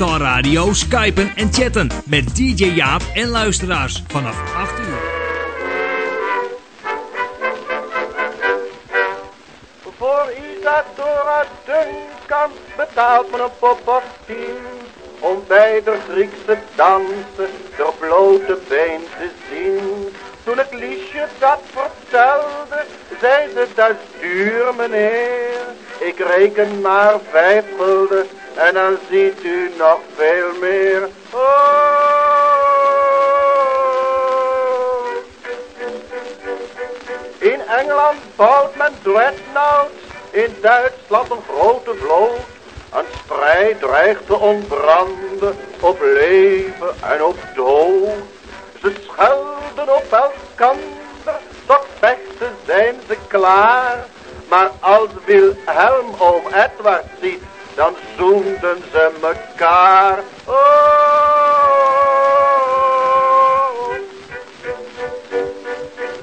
Radio skypen en chatten met DJ Jaap en luisteraars vanaf 8 uur. Voor Isa door Duncan betaalt men een pop of tien om bij de Griekse dansen de blote been te zien. Toen het liesje dat vertelde, zei ze, dat duur meneer. Ik reken maar vijf gulden en dan ziet u nog veel meer. Oh. In Engeland bouwt men dreadnoughts, in Duitsland een grote vloot. Een strijd dreigt te ontbranden op leven en op dood. Ze schelden op elkander, tot vechten zijn ze klaar. Maar als Wilhelm oom Edward ziet, dan zoenden ze mekaar. Oh.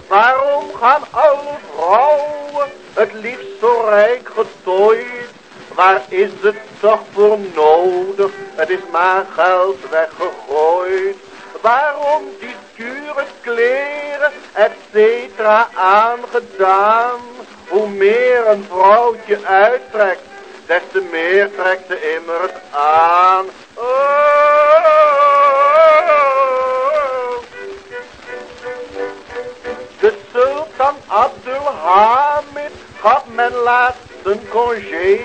Waarom gaan alle vrouwen het liefst zo rijk getooid? Waar is het toch voor nodig? Het is maar geld weggegooid. Waarom die dure kleren, et cetera, aangedaan? Hoe meer een vrouwtje uittrekt, des te meer trekt ze immer het aan. Oh. De sultan Abdulhamid gaf men laatst een congé.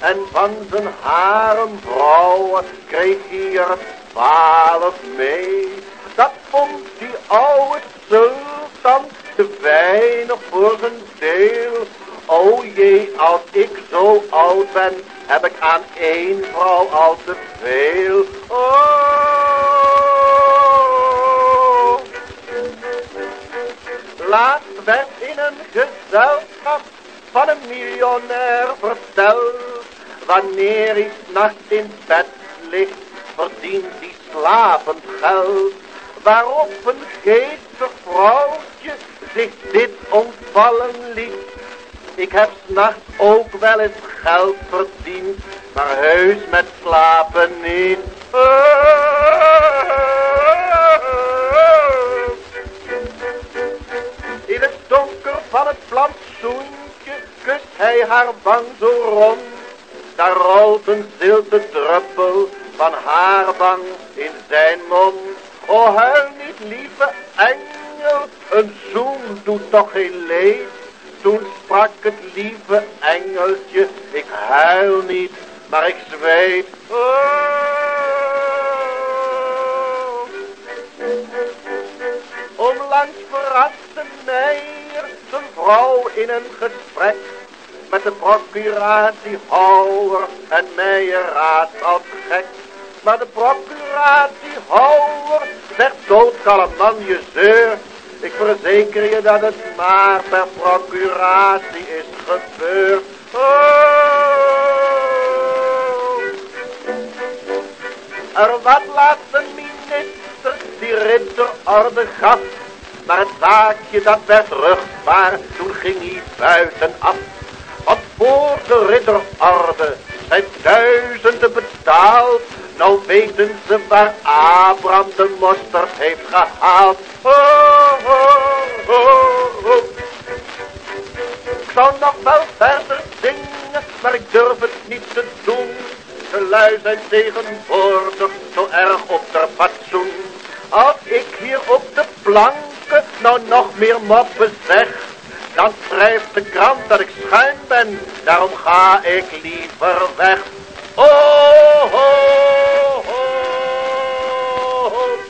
En van zijn haremvrouwen kreeg hij er twaalf mee. Dat vond die oude sultan te weinig voor zijn deel. O jee, als ik zo oud ben, heb ik aan één vrouw al te veel. Oh. Laatst werd in een gezelschap van een miljonair verteld. Wanneer hij nachts in bed ligt, verdient hij slapend geld. Waarop een geestig vrouwtje zich dit ontvallen liet. Ik heb s'nachts ook wel eens geld verdiend, maar heus met slapen niet. In het donker van het plantsoentje kust hij haar wang zo rond. Daar rolt een zilte druppel van haar wang in zijn mond. O huil niet lieve engel, een zoen doet toch geen leed. Toen sprak het lieve engeltje, ik huil niet, maar ik zweet. Onlangs verraste Meijer zijn vrouw in een gesprek met de procuratiehouder en Meijer raadt als gek. Maar de procuratiehouder zegt doodkalm man je zeur. Ik verzeker je dat het maar per procuratie is gebeurd. Oh. Er wat laat de minister die ridderorde gaf. Maar het zaakje dat werd rugbaar, toen ging hij buitenaf. Want voor de ridderorde zijn duizenden betaald. Nou weten ze waar Abraham de mosterd heeft gehaald. Oh. Ik zou nog wel verder zingen, maar ik durf het niet te doen. De lui zijn tegenwoordig zo erg op de fatsoen. Als ik hier op de planken nou nog meer moppen zeg, dan schrijft de krant dat ik schuin ben. Daarom ga ik liever weg. Oh, oh, oh, oh.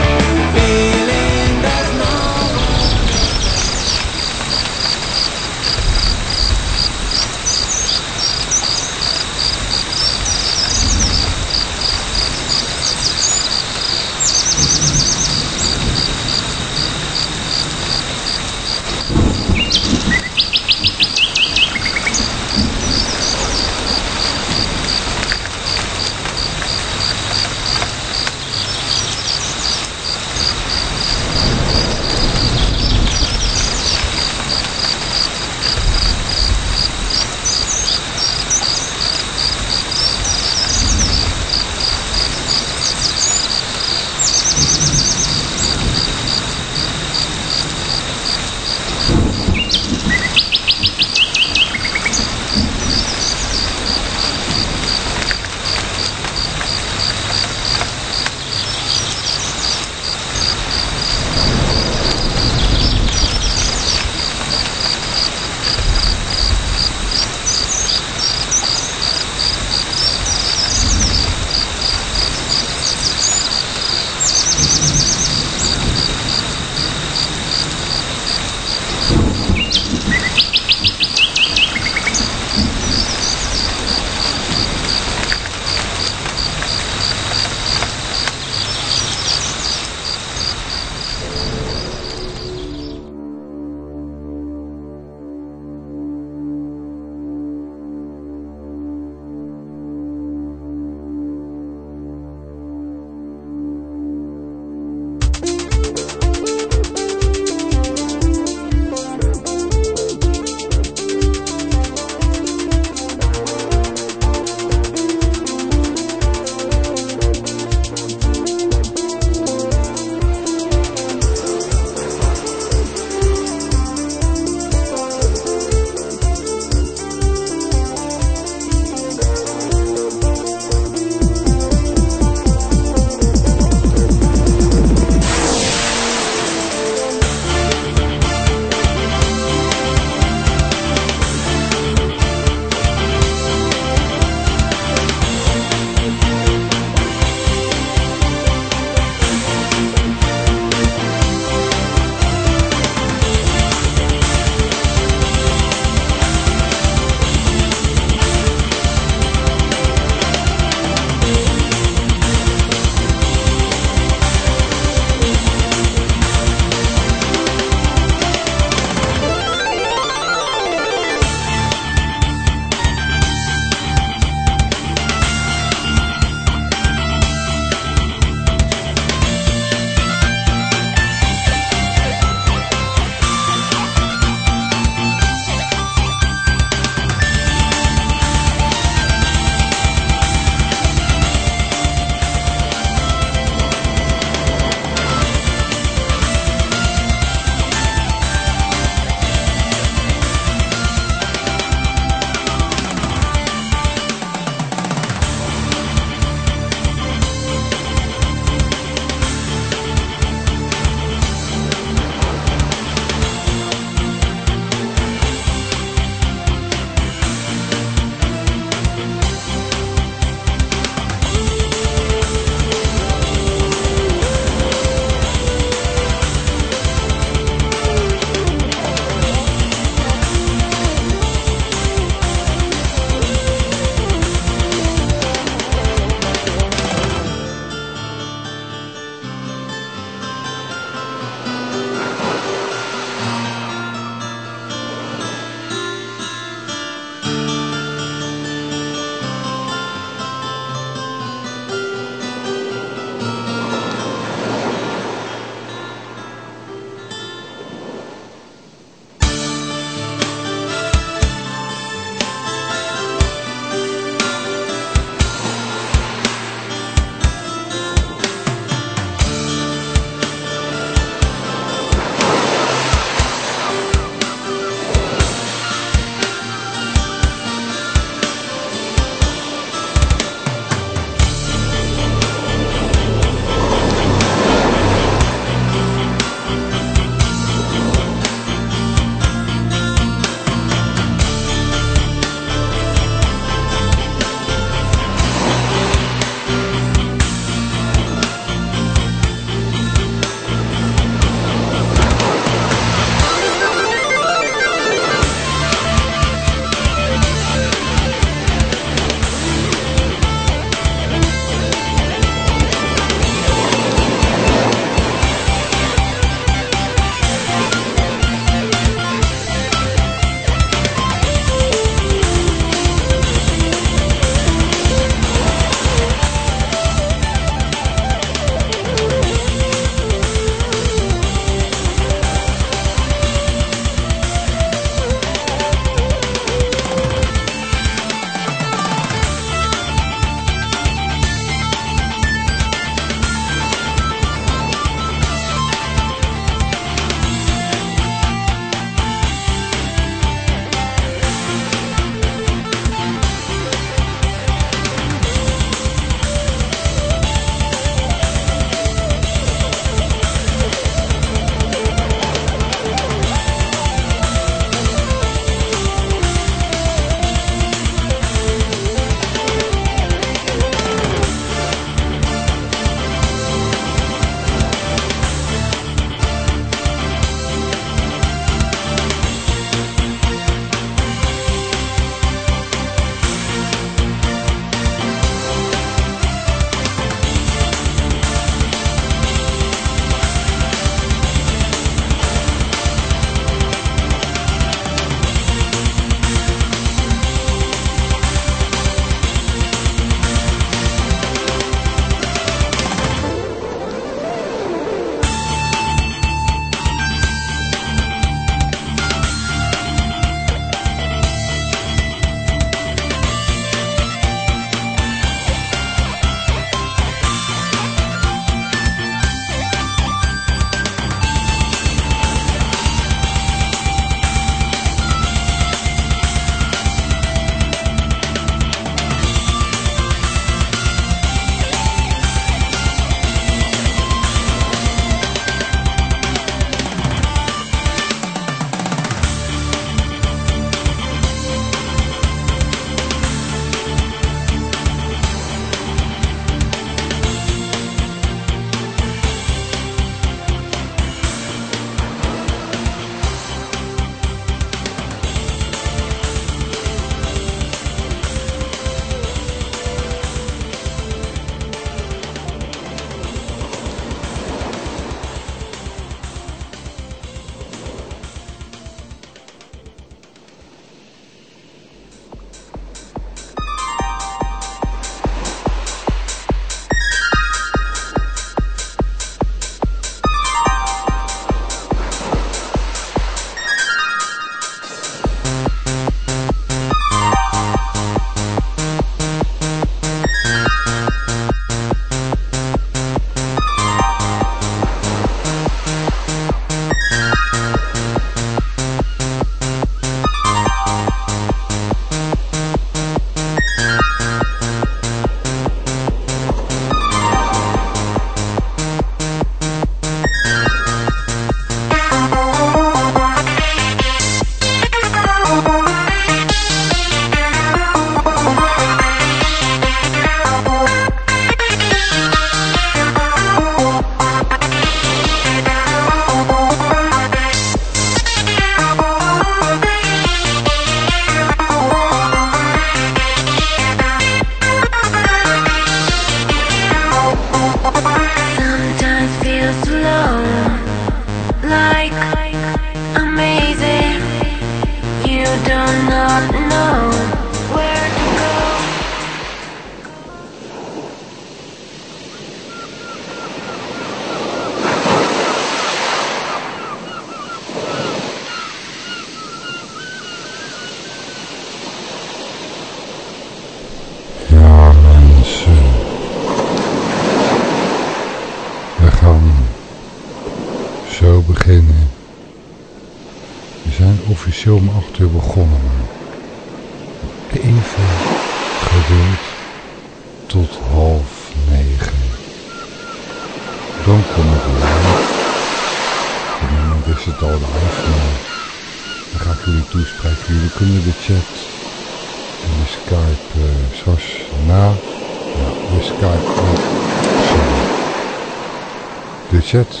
Chat,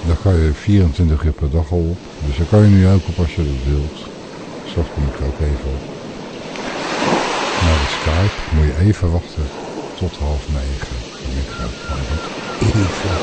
daar ga je 24 uur per dag al op. Dus daar kan je nu ook op als je dat wilt. Straks kom ik ook even op. Naar de Skype moet je even wachten tot half negen. Even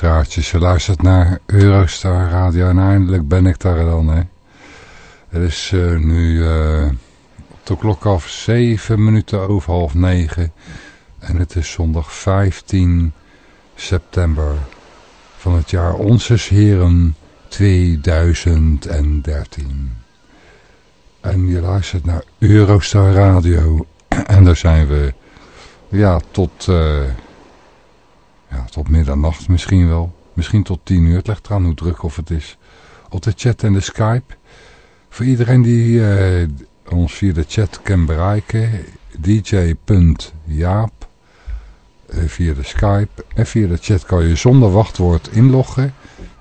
luisteraartjes. Je luistert naar Eurostar Radio en eindelijk ben ik daar dan. Hè. Het is eh, nu uh, op de klok af 7 minuten over half 9. En het is zondag 15 september van het jaar Onzes Heren 2013. En je luistert naar Eurostar Radio. En daar zijn we ja, tot... Eh, ja, tot middernacht misschien wel. Misschien tot tien uur. Het legt eraan hoe druk of het is. Op de chat en de Skype. Voor iedereen die eh, ons via de chat kan bereiken. dj.jaap uh, via de Skype. En via de chat kan je zonder wachtwoord inloggen.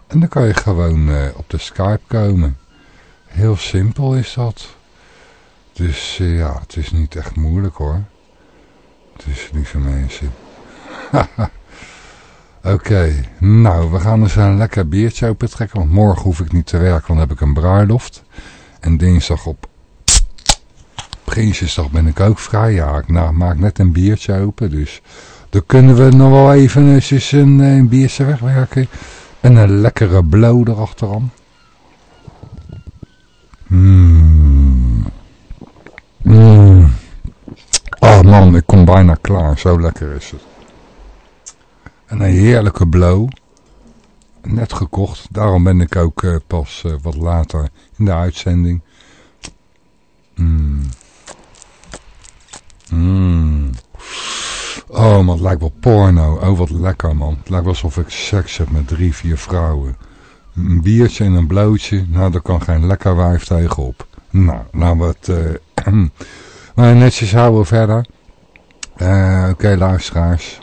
En dan kan je gewoon eh, op de Skype komen. Heel simpel is dat. Dus ja, het is niet echt moeilijk hoor. Het is Dus lieve mensen. Oké, nou we gaan eens een lekker biertje open trekken. Want morgen hoef ik niet te werken, want dan heb ik een bruiloft. En dinsdag op Prinsjesdag ben ik ook vrij. Ja, ik maak net een biertje open. Dus dan kunnen we nog wel even eens een, een biertje wegwerken. En een lekkere blow erachteraan. Mmm. Mmm. Oh man, ik kom bijna klaar. Zo lekker is het. En een heerlijke blow. Net gekocht. Daarom ben ik ook uh, pas uh, wat later in de uitzending. Mmm. Mmm. Oh man, het lijkt wel porno. Oh wat lekker man. Het lijkt wel alsof ik seks heb met drie, vier vrouwen. Een biertje en een blootje. Nou, daar kan geen lekker wijf tegenop. Nou, nou wat... Uh, maar netjes houden verder. Oké okay, luisteraars.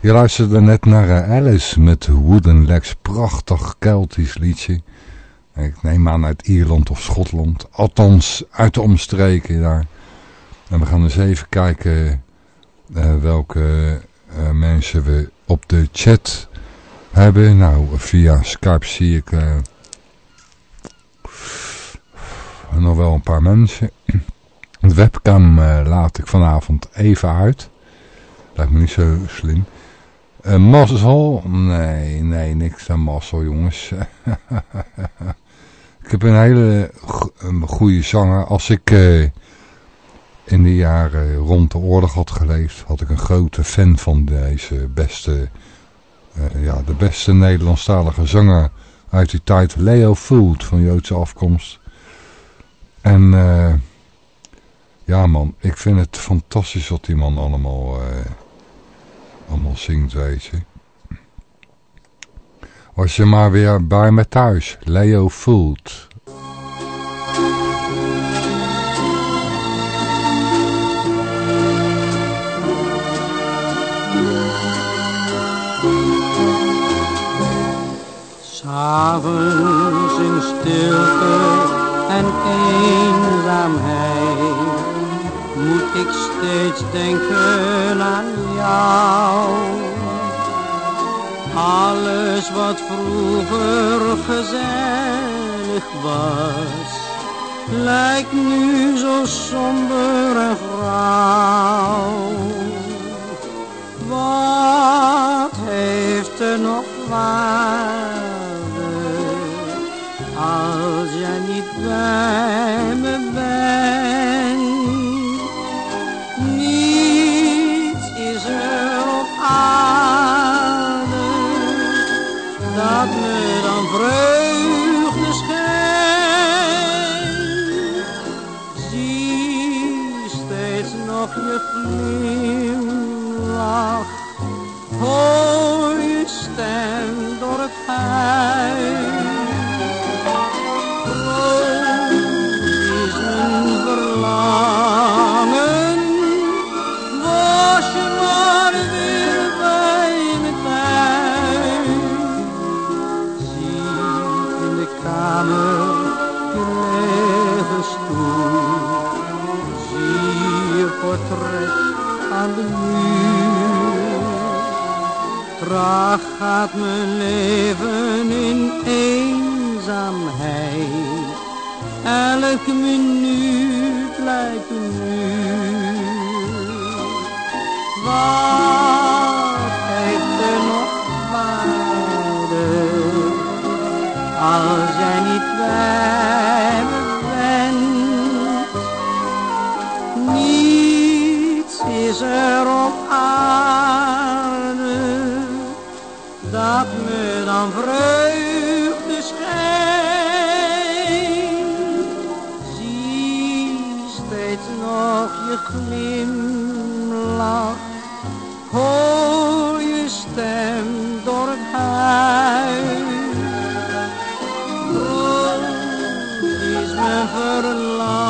Je luisterde net naar Alice met Wooden Legs. Prachtig Keltisch liedje. Ik neem aan uit Ierland of Schotland. Althans uit de omstreken daar. En we gaan eens even kijken uh, welke uh, mensen we op de chat hebben. Nou, via Skype zie ik nog wel een paar mensen. De webcam laat ik vanavond even uit. Lijkt me niet zo slim. Uh, mazzel? Nee, nee, niks aan mazzel jongens. ik heb een hele goede zanger. Als ik in de jaren rond de oorlog had geleefd, had ik een grote fan van deze beste, uh, ja, de beste Nederlandstalige zanger uit die tijd, Leo Food van Joodse afkomst. En ja man, ik vind het fantastisch wat die man allemaal, allemaal zingt, weet je. Je maar weer bij me thuis, Leo Food. S'avonds in stilte en eenzaamheid moet ik steeds denken aan jou. Alles wat vroeger gezellig was, lijkt nu zo somber en grauw. Wat heeft er nog waar? als jij niet bij portret aan de muur. Traag gaat mijn leven in eenzaamheid elke minuut lijkt een uur. Wat heeft er nog waarde als jij niet bij bent? Niets is er dan vreugde schenkt. Zie steeds nog je glimlach, hoor je stem door het huis. Groot is mijn verlangen,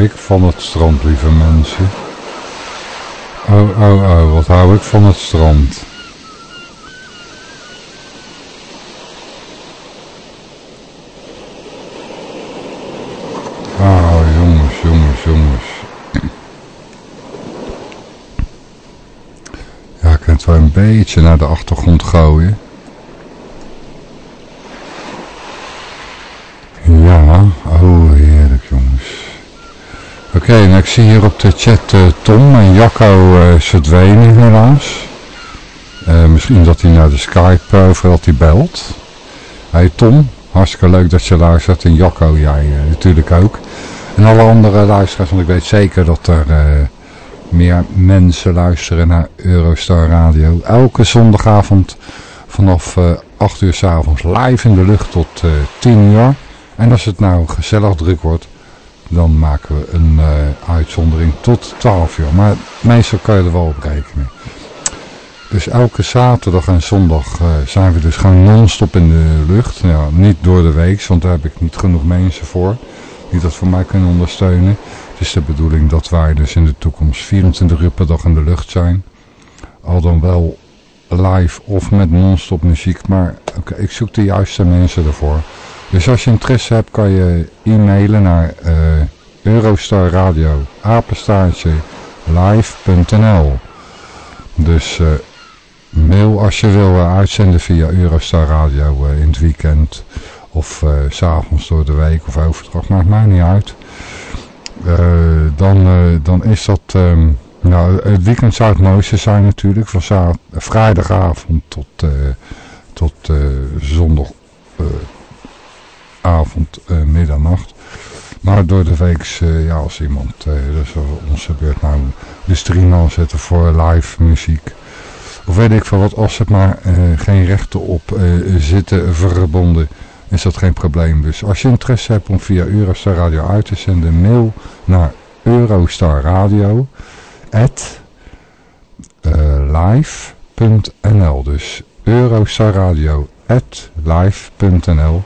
ik van het strand, lieve mensen. Oh, oh, oh, wat hou ik van het strand. Oh, jongens, jongens, jongens. Ja, ik kan het wel een beetje naar de achtergrond gooien. Ja, oh heerlijk jongens. Oké, nou ik zie hier op de chat eh, Tom en Jacco eh is verdwenen helaas. Eh, misschien dat hij naar de Skype over dat hij belt. Hey Tom, hartstikke leuk dat je luistert en Jacco, jij eh, natuurlijk ook. En alle andere luisteraars, want ik weet zeker dat er eh, meer mensen luisteren naar Eurostar Radio. Elke zondagavond vanaf eh 8 uur s avonds live in de lucht tot eh 10 uur. En als het nou gezellig druk wordt, dan maken we een eh, uitzondering tot 12 uur. Maar meestal kan je er wel op rekenen. Dus elke zaterdag en zondag eh, zijn we dus gewoon non-stop in de lucht. Ja, niet door de week, want daar heb ik niet genoeg mensen voor. Die dat voor mij kunnen ondersteunen. Het is de bedoeling dat wij dus in de toekomst 24 uur per dag in de lucht zijn. Al dan wel live of met non-stop muziek. Maar oké, ik zoek de juiste mensen ervoor. Dus als je interesse hebt kan je e-mailen naar eh Eurostar Radio apenstaartje live.nl Dus eh, mail als je wil eh, uitzenden via Eurostar Radio in het weekend of s s'avonds door de week of overdag, maakt mij niet uit. Dan, dan is dat, ehm, nou het weekend zou het mooiste zijn natuurlijk, van vrijdagavond tot, tot zondag avond, eh, middernacht. Maar door de week, eh, ja, als iemand, eh dus onze beurt nou de stream aanzetten voor live muziek. Of weet ik veel wat, als het maar geen rechten op zitten verbonden, is dat geen probleem. Dus als je interesse hebt om via Eurostar Radio uit te zenden, mail naar Eurostarradio at live.nl. Dus Eurostarradio at live.nl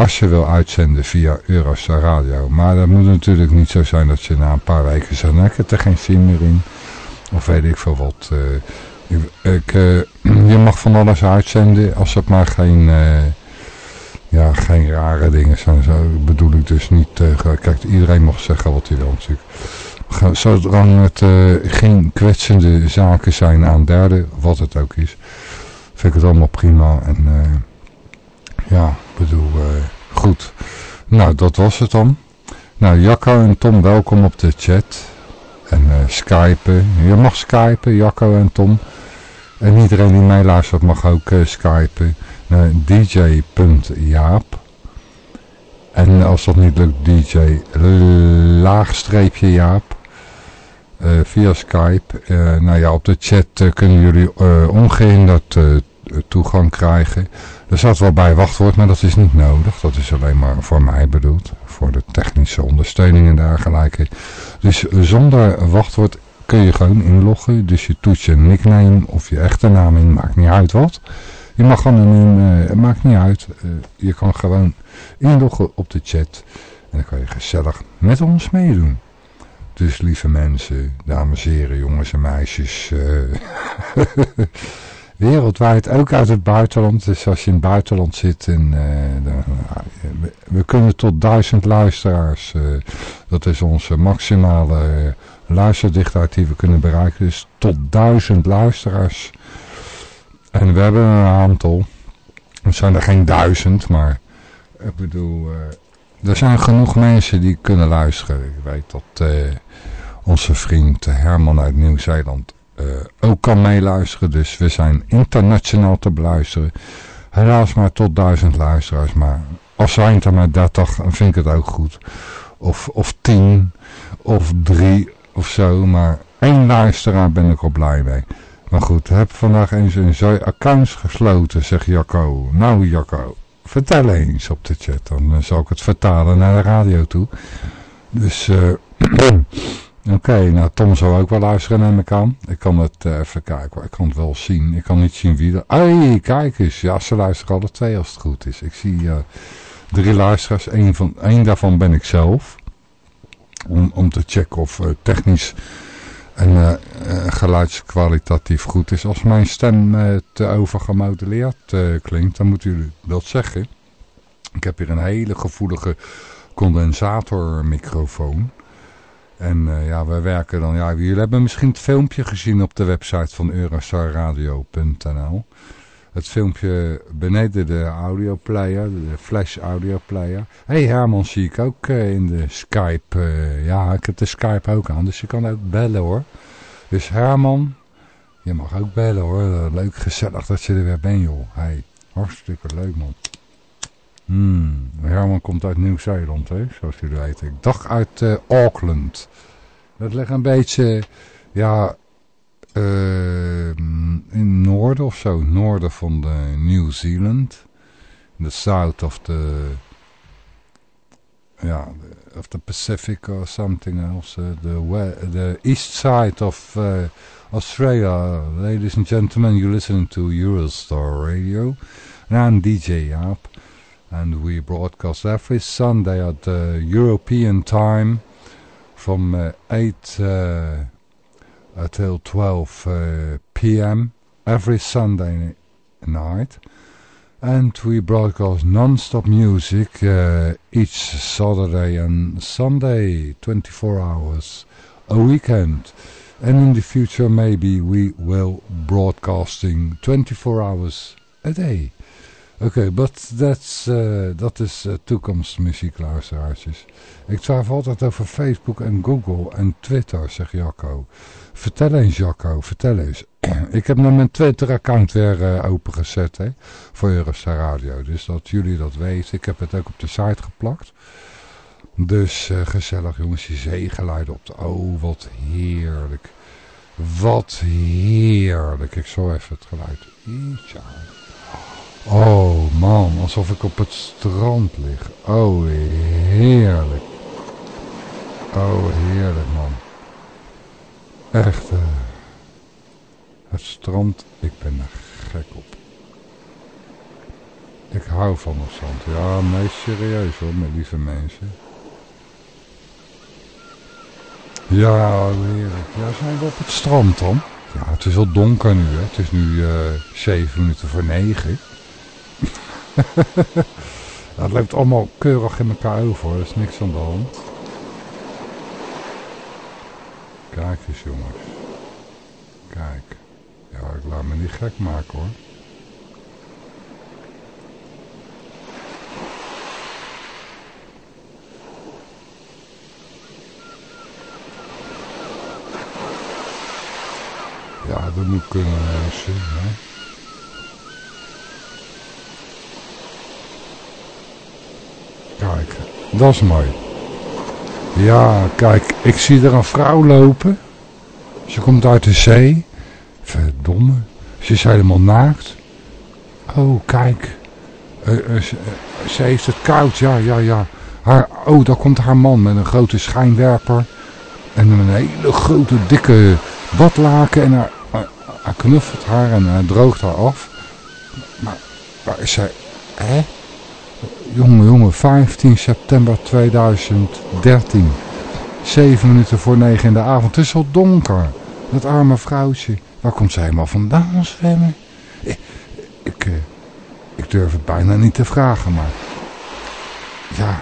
als je wil uitzenden via Eurostar Radio. Maar dat moet natuurlijk niet zo zijn dat je na een paar weken zegt, nou, ik er geen zin meer in. Of weet ik veel wat. eh, ik, eh, je mag van alles uitzenden als het maar geen, eh, ja, geen rare dingen zijn. Zo bedoel ik dus niet. kijk, iedereen mag zeggen wat hij wil natuurlijk. Zolang het geen kwetsende zaken zijn aan derden, wat het ook is, vind ik het allemaal prima. En ja, bedoel, eh, goed. Nou, dat was het dan. Nou, Jacco en Tom, welkom op de chat. En eh skypen. Je mag skypen, Jacco en Tom. En iedereen die meeluistert mag ook eh, skypen. dj.jaap. En als dat niet lukt, dj laagstreepje Jaap. Via Skype. Nou ja, op de chat kunnen jullie eh, ongehinderd eh, toegang krijgen. Er staat wel bij wachtwoord, maar dat is niet nodig. Dat is alleen maar voor mij bedoeld. Voor de technische ondersteuning en dergelijke. Dus zonder wachtwoord kun je gewoon inloggen. Dus je toets je nickname of je echte naam in. Maakt niet uit wat. Je mag een, uh, maakt niet uit. Uh, je kan gewoon inloggen op de chat. En dan kan je gezellig met ons meedoen. Dus lieve mensen, dames en heren, jongens en meisjes. Uh, wereldwijd, ook uit het buitenland. Dus als je in het buitenland zit, en, uh, dan, we, kunnen tot duizend luisteraars. Uh, dat is onze maximale uh, luisterdichtheid die we kunnen bereiken. Dus tot duizend luisteraars. En we hebben een aantal. Het zijn er geen duizend, maar ik bedoel... er zijn genoeg mensen die kunnen luisteren. Ik weet dat onze vriend Herman uit Nieuw-Zeeland ook kan meeluisteren. Dus we zijn internationaal te beluisteren. Helaas maar tot duizend luisteraars. Maar als zijn er maar 30, dan vind ik het ook goed. Of, of tien, of drie, of zo. Maar één luisteraar ben ik al blij mee. Maar goed, heb vandaag eens een zo'n accounts gesloten, zegt Jacco. Nou Jacco, vertel eens op de chat. Dan zal ik het vertalen naar de radio toe. Dus... Uh, Oké, nou Tom zou ook wel luisteren neem ik aan. Ik kan het uh, even kijken, ik kan het wel zien. Ik kan niet zien wie er... Hey, kijk eens. Ja, ze luisteren alle twee als het goed is. Ik zie uh, drie luisteraars. Eén, van, één daarvan ben ik zelf. Om, om te checken of uh, technisch en geluidskwalitatief goed is. Als mijn stem te overgemodelleerd klinkt, dan moeten jullie dat zeggen. Ik heb hier een hele gevoelige condensatormicrofoon. En uh, ja, wij werken dan... Ja, jullie hebben misschien het filmpje gezien op de website van eurostarradio.nl. Het filmpje beneden de audioplayer, de flash audioplayer. hey, Herman zie ik ook uh, in de Skype. Uh, ja, ik heb de Skype ook aan, dus je kan ook bellen hoor. Dus Herman, je mag ook bellen hoor. Leuk, gezellig dat je er weer bent joh. Hey, hartstikke leuk man. Hmm, Herman komt uit Nieuw-Zeeland, zoals jullie weten. Ik dacht uit uh, Auckland. Dat ligt een beetje, ja, uh, in noorden of zo. Noorden van de New Zealand. In the south of the, ja, of the Pacific or something else. The, the east side of uh, Australia. Ladies and gentlemen, you're listening to Eurostar Radio. I'm DJ Jaap. And we broadcast every Sunday at uh, European time from uh, 8 uh, until 12 uh, p.m. every Sunday night and we broadcast non-stop music uh, each Saturday and Sunday 24 hours a weekend and in the future maybe we will broadcasting 24 hours a day Oké, okay, uh, dat is uh, toekomstmuziek, luisteraartjes. Ik twijfel altijd over Facebook en Google en Twitter, zegt Jacco. Vertel eens, Jacco, vertel eens. ik heb nou mijn Twitter-account weer uh, opengezet, hè, voor Eurostar Radio. Dus dat jullie dat weten. Ik heb het ook op de site geplakt. Dus gezellig, jongens, die zeegeluiden op de... Oh, wat heerlijk. Wat heerlijk. Ik zal even het geluid iets. Oh man, alsof ik op het strand lig. Oh heerlijk. Oh heerlijk man. Echt. Eh, het strand, ik ben er gek op. Ik hou van het strand. Ja, meest serieus hoor, mijn lieve mensen. Ja, heerlijk. Ja, zijn we op het strand dan? Ja, het is al donker nu, hè. Het is nu eh, uh, 7 minuten voor 9. Nou, dat loopt allemaal keurig in elkaar over, er is niks aan de hand. Kijk eens jongens. Kijk. Ja, ik laat me niet gek maken hoor. Ja, dat moet kunnen zien, hè. Kijk, dat is mooi. Ja, kijk, ik zie er een vrouw lopen. Ze komt uit de zee. Verdomme. Ze is helemaal naakt. Oh, kijk. Uh, uh, ze, uh, ze, heeft het koud, ja, ja, ja. Haar, oh, daar komt haar man met een grote schijnwerper. En een hele grote, dikke badlaken. En hij, hij knuffelt haar en droogt haar af. Maar waar is zij? Hè? Jongen, jongen, 15 september 2013. 7 minuten voor 9 in de avond. Het is al donker. Dat arme vrouwtje. Waar komt ze helemaal vandaan zwemmen? Ik, ik, eh, ik durf het bijna niet te vragen, maar... Ja,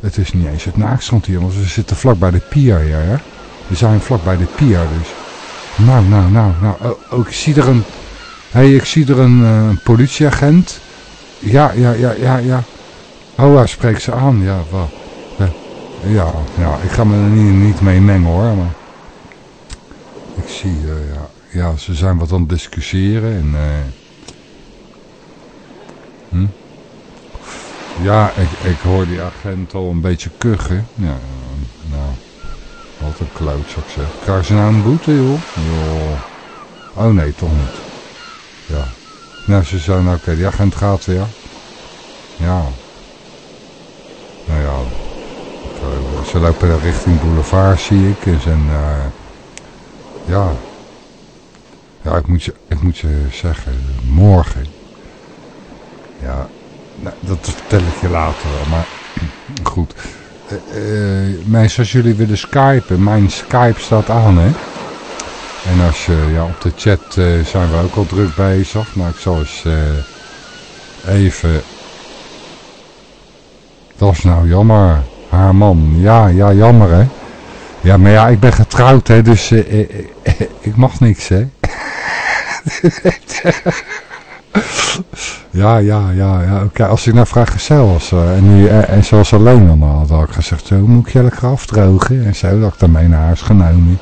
het is niet eens het naakstrand hier, want we zitten vlak bij de pier ja, hè? We zijn vlak bij de pier, dus... Nou, nou, nou, nou, oh, oh ik zie er een... Hey, ik zie er een uh, politieagent. Ja, ja, ja, ja, ja. Oh, hij spreekt ze aan. Ja, wat? Ja, ja, ik ga me er niet, niet mee mengen hoor. Maar ik zie, uh, ja, ja, ze zijn wat aan het discussiëren. En, uh, hm? Ja, ik, ik hoor die agent al een beetje kuchen. Ja, nou, wat een klootzak zeg. Krijgen ze nou een boete joh? joh? Oh nee, toch niet. Ja. Nou, ze zijn, oké, okay, die agent gaat weer. Ja. Nou ja, ze lopen richting boulevard zie ik. En zijn, uh, ja, ja ik, moet je, ik moet je zeggen, morgen, ja, nou, dat vertel ik je later wel, maar goed. eh, eh, mensen, als jullie willen skypen, mijn Skype staat aan, hè. En als je, ja, op de chat eh, zijn we ook al druk bezig. Maar ik zal eens eh, even... Dat is nou jammer. Haar man. Ja, ja, jammer, hè. Ja, maar ja, ik ben getrouwd, hè. Dus eh, eh, eh, ik mag niks, hè. Ja, ja, ja, ja. Oké, als ik nou vrijgezel was en, nu, en zoals alleen dan had, had ik gezegd, zo moet ik je lekker afdrogen en zo, dat ik daarmee naar huis genomen.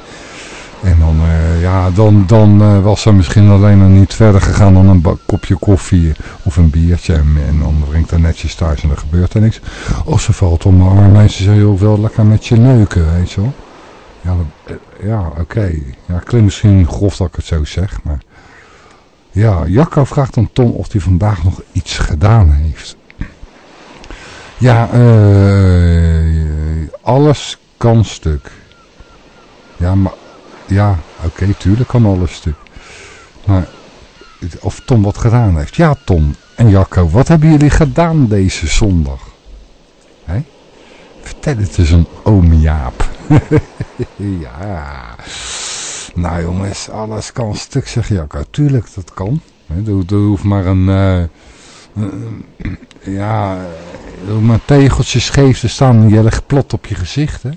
En dan, eh, ja, dan, dan eh, was ze misschien alleen nog niet verder gegaan dan een kopje koffie of een biertje. En, dan brengt haar netjes thuis en er gebeurt er niks. Of ze valt om mijn arm en ze joh, wel lekker met je neuken, weet je wel. Ja, eh, ja oké. Ja, klinkt misschien grof dat ik het zo zeg, maar... Ja, Jacco vraagt aan Tom of hij vandaag nog iets gedaan heeft. Ja, eh alles kan stuk. Ja, maar... Ja, oké, tuurlijk kan alles stuk. Maar... Of Tom wat gedaan heeft. Ja, Tom en Jacco, wat hebben jullie gedaan deze zondag? Hè? Vertel het eens een oom Jaap. ja... Nou jongens, alles kan stuk, zeg Jacco. Tuurlijk, dat kan. Er, hoeft maar een... eh, eh, ja, er maar tegeltjes scheef te staan en je legt plat op je gezicht, hè.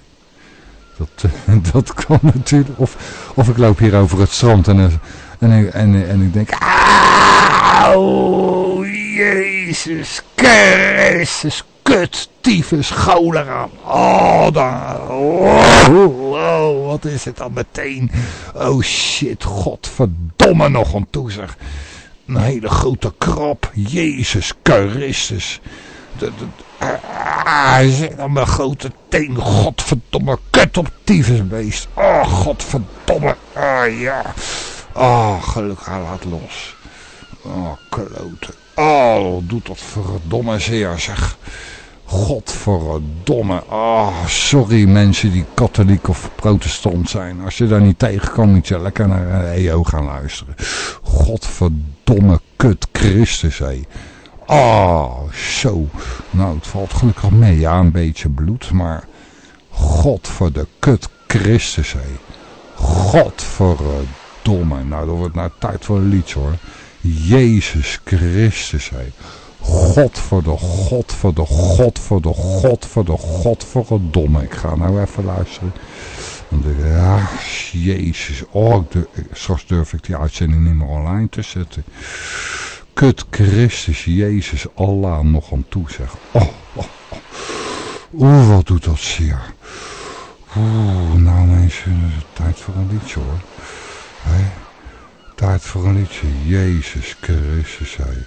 Dat, dat kan natuurlijk. Of, of ik loop hier over het strand en, en, en, en ik denk... Auw, Jezus Christus, kut, tyfus, cholera. Oh, daar. Oh, oh, wat is het dan meteen? Oh shit, godverdomme nog aan toe zeg. Een hele grote krab. Jezus Christus. Ah, zit aan mijn grote teen. Godverdomme, kut op tyfusbeest. Oh, godverdomme. Ah, ja. Oh, gelukkig hij laat los. Oh, klote. Oh, doet dat verdomme zeer, zeg. Godverdomme. Oh, sorry mensen die katholiek of protestant zijn. Als je daar niet tegen kan, moet je lekker naar EO gaan luisteren. Godverdomme kut Christus, hé. Oh, zo. Nou, het valt gelukkig mee. Ja, een beetje bloed, maar... God voor de kut Christus, hé. Godverdomme. Nou, dat wordt nou tijd voor een liedje, hoor. Jezus Christus, hé. God voor de God voor de God voor de God voor de God voor het domme. Ik ga nou even luisteren. Want ik- Ja, jezus. Oh, ik durf- straks durf ik die uitzending niet meer online te zetten. Kut Christus, Jezus, Allah nog aan toe zeg. Oh, oh, oh. Oeh, wat doet dat zeer. Oeh, nou mensen, tijd voor een liedje hoor. Tijd voor een liedje. Jezus Christus, hé.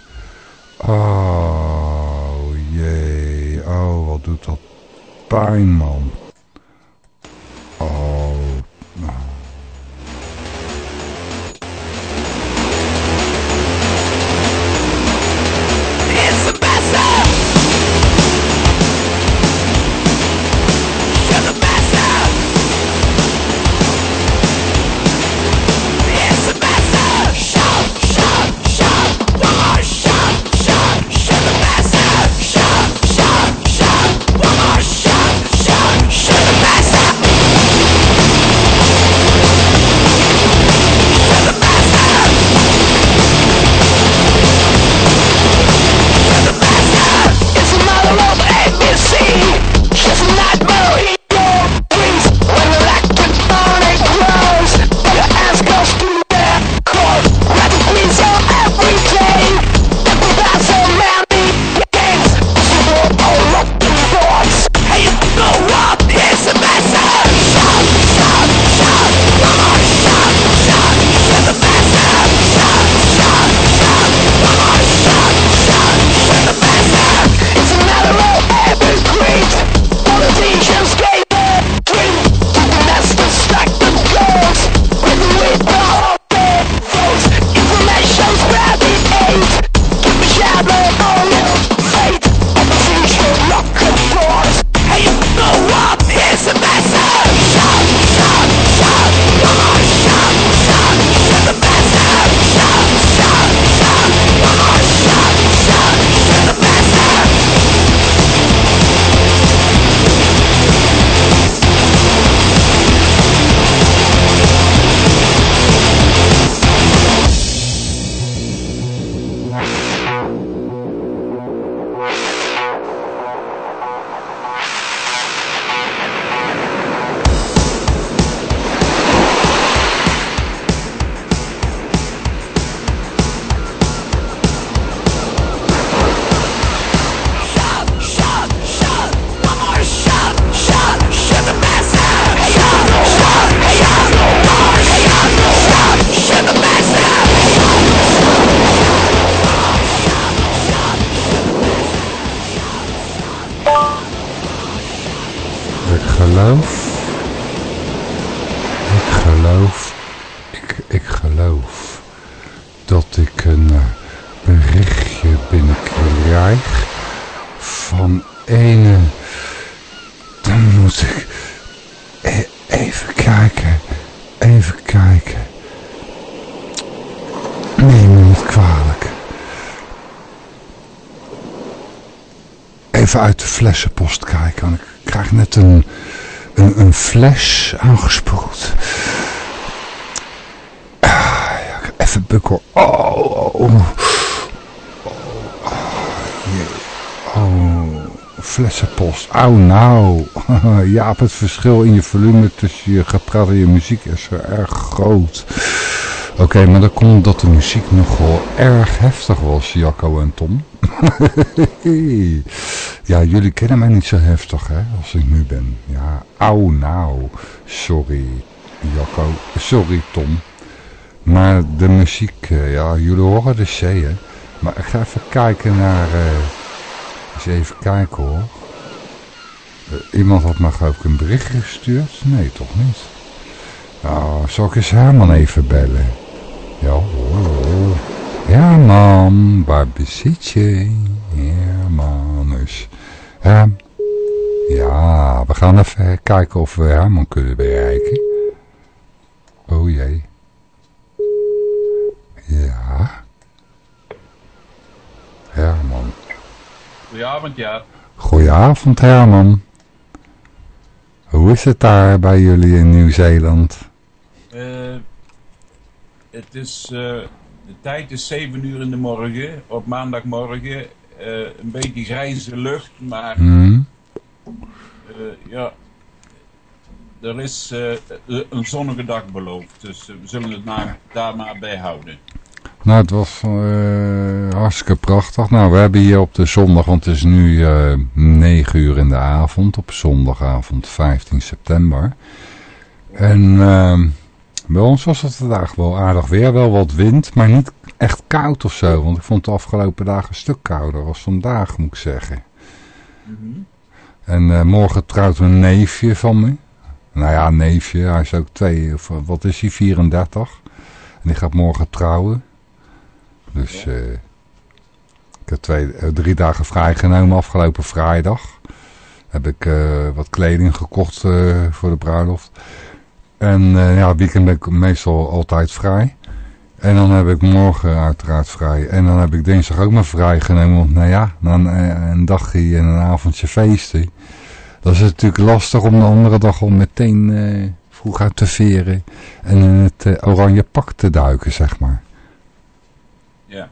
Oh, jee. Oh, wat doet dat pijn, man. Oh, nou. Fles aangespoeld. Ah, even bukkel. Oh, oh, oh. Oh, flessenpost. Au nou. Jaap, het verschil in je volume tussen je gepraat en je muziek is er erg groot. Oké, maar dat komt omdat de muziek nogal erg heftig was, Jacco en Tom. ja, jullie kennen mij niet zo heftig, hè, als ik nu ben. Ja, au nou. Sorry, Jacco. Sorry, Tom. Maar de muziek, eh, ja, jullie horen de C, hè. Maar ik ga even kijken naar... eh, eens even kijken, hoor. Eh, iemand had me geloof ik een bericht gestuurd. Nee, toch niet. Nou, zal ik eens Herman even bellen? Ja hoor. Herman, waar bezit je? Hermanus. Herm. Ja, we gaan even kijken of we Herman kunnen bereiken. Oh jee. Ja. Herman. Goedenavond, ja. Goedenavond Herman. Hoe is het daar bij jullie in Nieuw-Zeeland? Eh, het is, eh, de tijd is 7 uur in de morgen, op maandagmorgen. Eh, een beetje grijze lucht, maar Hm? eh, ja, er is eh, een zonnige dag beloofd. Dus we zullen het maar, daar maar bij houden. Nou, het was hartstikke prachtig. Nou, we hebben hier op de zondag, want het is nu eh 9 uur in de avond, op zondagavond 15 september. En ehm, bij ons was het vandaag wel aardig weer, wel wat wind, maar niet echt koud of zo. Want ik vond de afgelopen dagen een stuk kouder als vandaag, moet ik zeggen. En eh, morgen trouwt een neefje van me. Nou ja, neefje, hij is ook twee, of eh, wat is hij, 34. En die gaat morgen trouwen. Dus eh, ik heb twee, drie dagen vrijgenomen afgelopen vrijdag. Heb ik wat kleding gekocht voor de bruiloft. En ja, weekend ben ik meestal altijd vrij. En dan heb ik morgen uiteraard vrij. En dan heb ik dinsdag ook maar vrijgenomen. Want nou ja, dan eh, een dagje en een avondje feesten. Dat is natuurlijk lastig om de andere dag al meteen eh, vroeg uit te veren. En in het eh, oranje pak te duiken, zeg maar. Ja.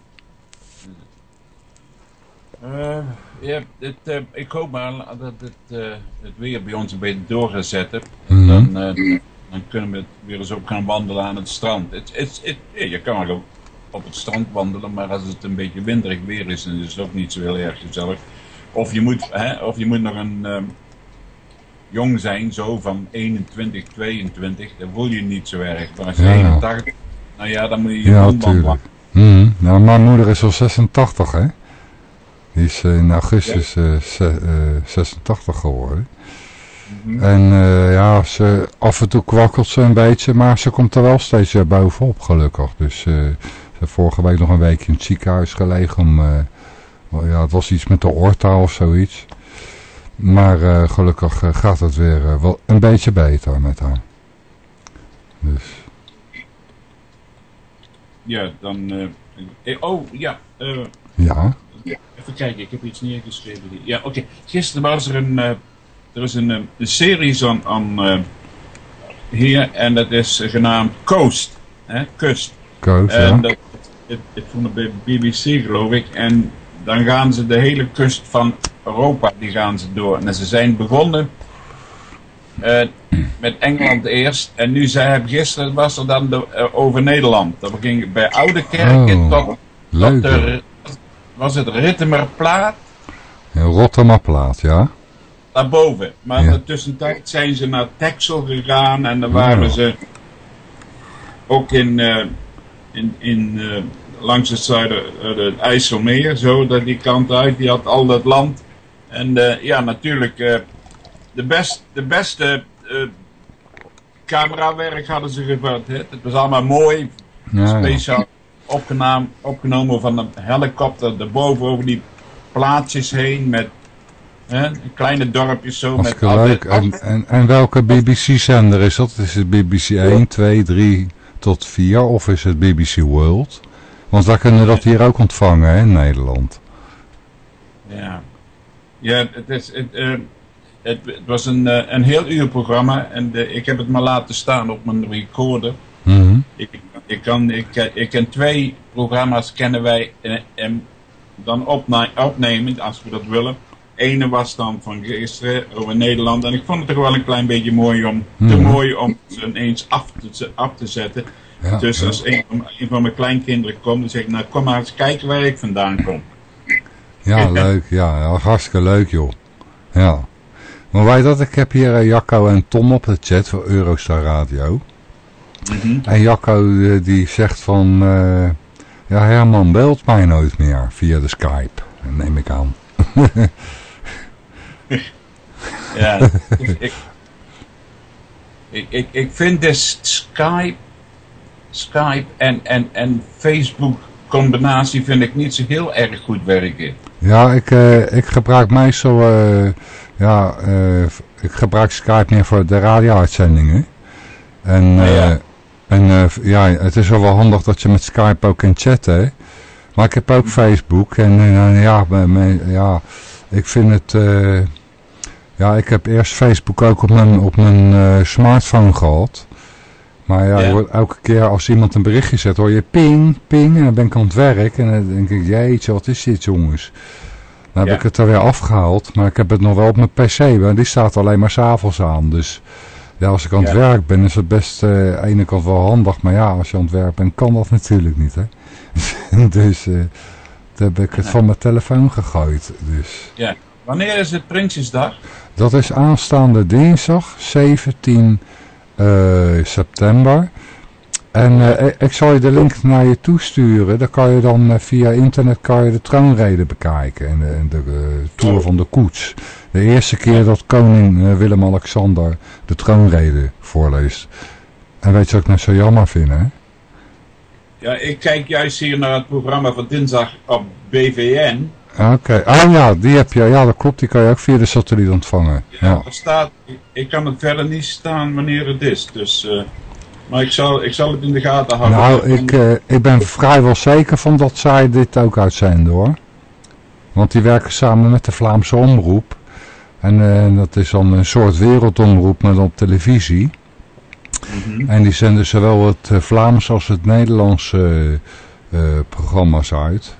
Eh, ja eh, ik hoop maar dat het, eh, het weer bij ons een beetje door gaat zetten. Mhm. Dan, dan kunnen we weer eens op gaan wandelen aan het strand. Je kan wel op het strand wandelen, maar als het een beetje winderig weer is, dan is het ook niet zo heel erg gezellig. Of je moet, hè, of je moet nog een ehm, jong zijn, zo van 21, 22, dan voel je niet zo erg. Maar als je Ja. 81, nou ja, dan moet je je Ja, wandelen. Mhm. Nou, mijn moeder is al 86, hè. Die is eh, in augustus eh, ze- eh, 86 geworden. En eh, ja, ze, af en toe kwakkelt ze een beetje, maar ze komt er wel steeds weer bovenop, gelukkig. Dus eh, ze heeft vorige week nog een weekje in het ziekenhuis gelegen. Om, eh, wel, ja, het was iets met de orta of zoiets. Maar gelukkig gaat het weer wel een beetje beter met haar. Dus, Ja, dan... oh, ja. ja. even kijken, ik heb iets neergeschreven hier. Ja, oké. Gisteren was er een... er is een, eh, een serie aan, aan eh, hier en dat is genaamd Coast. Hè, Kust. Ja. En dat, het, het van de BBC geloof ik. En dan gaan ze de hele kust van Europa, die gaan ze door. En ze zijn begonnen eh, met Engeland eerst. En nu zijn, gisteren was er dan de, over Nederland. Dat ging bij Oude Kerken Oh, tot, tot de, was het Rittemerplaat In Rotterdamplaat, ja. Daarboven. Maar Ja. in de tussentijd zijn ze naar Texel gegaan en dan waren ze ook in, eh, in, in eh, langs het zuiden, eh, het IJsselmeer, zo dat die kant uit, die had al dat land. En ja, natuurlijk, de, best, de beste camerawerk hadden ze gehad. Hè? Het was allemaal mooi, Ja, ja. speciaal opgenomen, opgenomen van een helikopter erboven over die plaatsjes heen met hè, kleine dorpjes zo. met Hartstikke leuk. En, en, en welke BBC-zender is dat? Is het BBC 1, 2, 3 tot 4 of is het BBC World? Want wij kunnen dat hier ook ontvangen hè, in Nederland. Ja, ja het, is, het, eh, het, het was een, eh, een heel uur programma en ik heb het maar laten staan op mijn recorder. Mhm. Ik, ik, kan, ik, eh, ik ken twee programma's kennen wij en, en dan opnemen als we dat willen. Ene was dan van gisteren over Nederland en ik vond het toch wel een klein beetje mooi om, te Mhm. mooi om ze ineens af te, af te zetten. Ja, dus ja. als een, van- een van mijn kleinkinderen komt, dan zeg ik nou kom maar eens kijken waar ik vandaan kom. Ja, leuk. Ja, hartstikke leuk joh. Ja. Maar je dat, ik heb hier eh, Jacco en Tom op de chat voor Eurostar Radio. Mhm. En Jacco eh, die zegt van, eh, ja Herman belt mij nooit meer via de Skype, neem ik aan. Ja, ik, ik, ik, vind dus Skype, Skype en, en, en Facebook combinatie vind ik niet zo heel erg goed werken. Ja, ik, eh, ik gebruik meestal, eh, ja, eh, ik gebruik Skype meer voor de radio-uitzendingen. En, Ah, ja. en ja, het is wel wel handig dat je met Skype ook kan chatten. Maar ik heb ook Facebook en ja, me- me- ja, ik vind het, ja, ik heb eerst Facebook ook op mijn, op mijn eh, smartphone gehad. Maar ja, elke keer als iemand een berichtje zet, hoor je ping, ping. En dan ben ik aan het werk. En dan denk ik, jeetje, wat is dit jongens? Dan heb Ja. ik het er weer afgehaald. Maar ik heb het nog wel op mijn pc. Maar die staat alleen maar s'avonds aan. Dus ja, als ik aan het Ja. werk ben, is het best eh, aan de ene kant wel handig. Maar ja, als je aan het werk bent, kan dat natuurlijk niet. Hè? dus eh toen heb ik het van mijn telefoon gegooid. Dus Ja. Wanneer is het Prinsjesdag? dat is aanstaande dinsdag 17 eh, september. En eh, ik- zal je de link naar je toesturen. Dan kan je dan eh, via internet kan je de troonrede bekijken. En de, eh, tour van de koets. De eerste keer dat koning Willem-Alexander de troonrede voorleest. En weet je wat ik nou zo jammer vind hè? Ja, ik kijk juist hier naar het programma van dinsdag op BVN. Oké, ah ja, die heb je. Ja, dat klopt. Die kan je ook via de satelliet ontvangen. Ja, Ja. er staat, ik, ik kan het verder niet staan wanneer het is. Dus, eh, maar ik zal, ik zal het in de gaten houden. Nou, ik, eh, ik ben vrijwel zeker van dat zij dit ook uitzenden hoor. Want die werken samen met de Vlaamse Omroep. En eh, dat is dan een soort wereldomroep, maar dan op televisie. Mhm. En die zenden zowel het Vlaams als het Nederlands eh, programma's uit.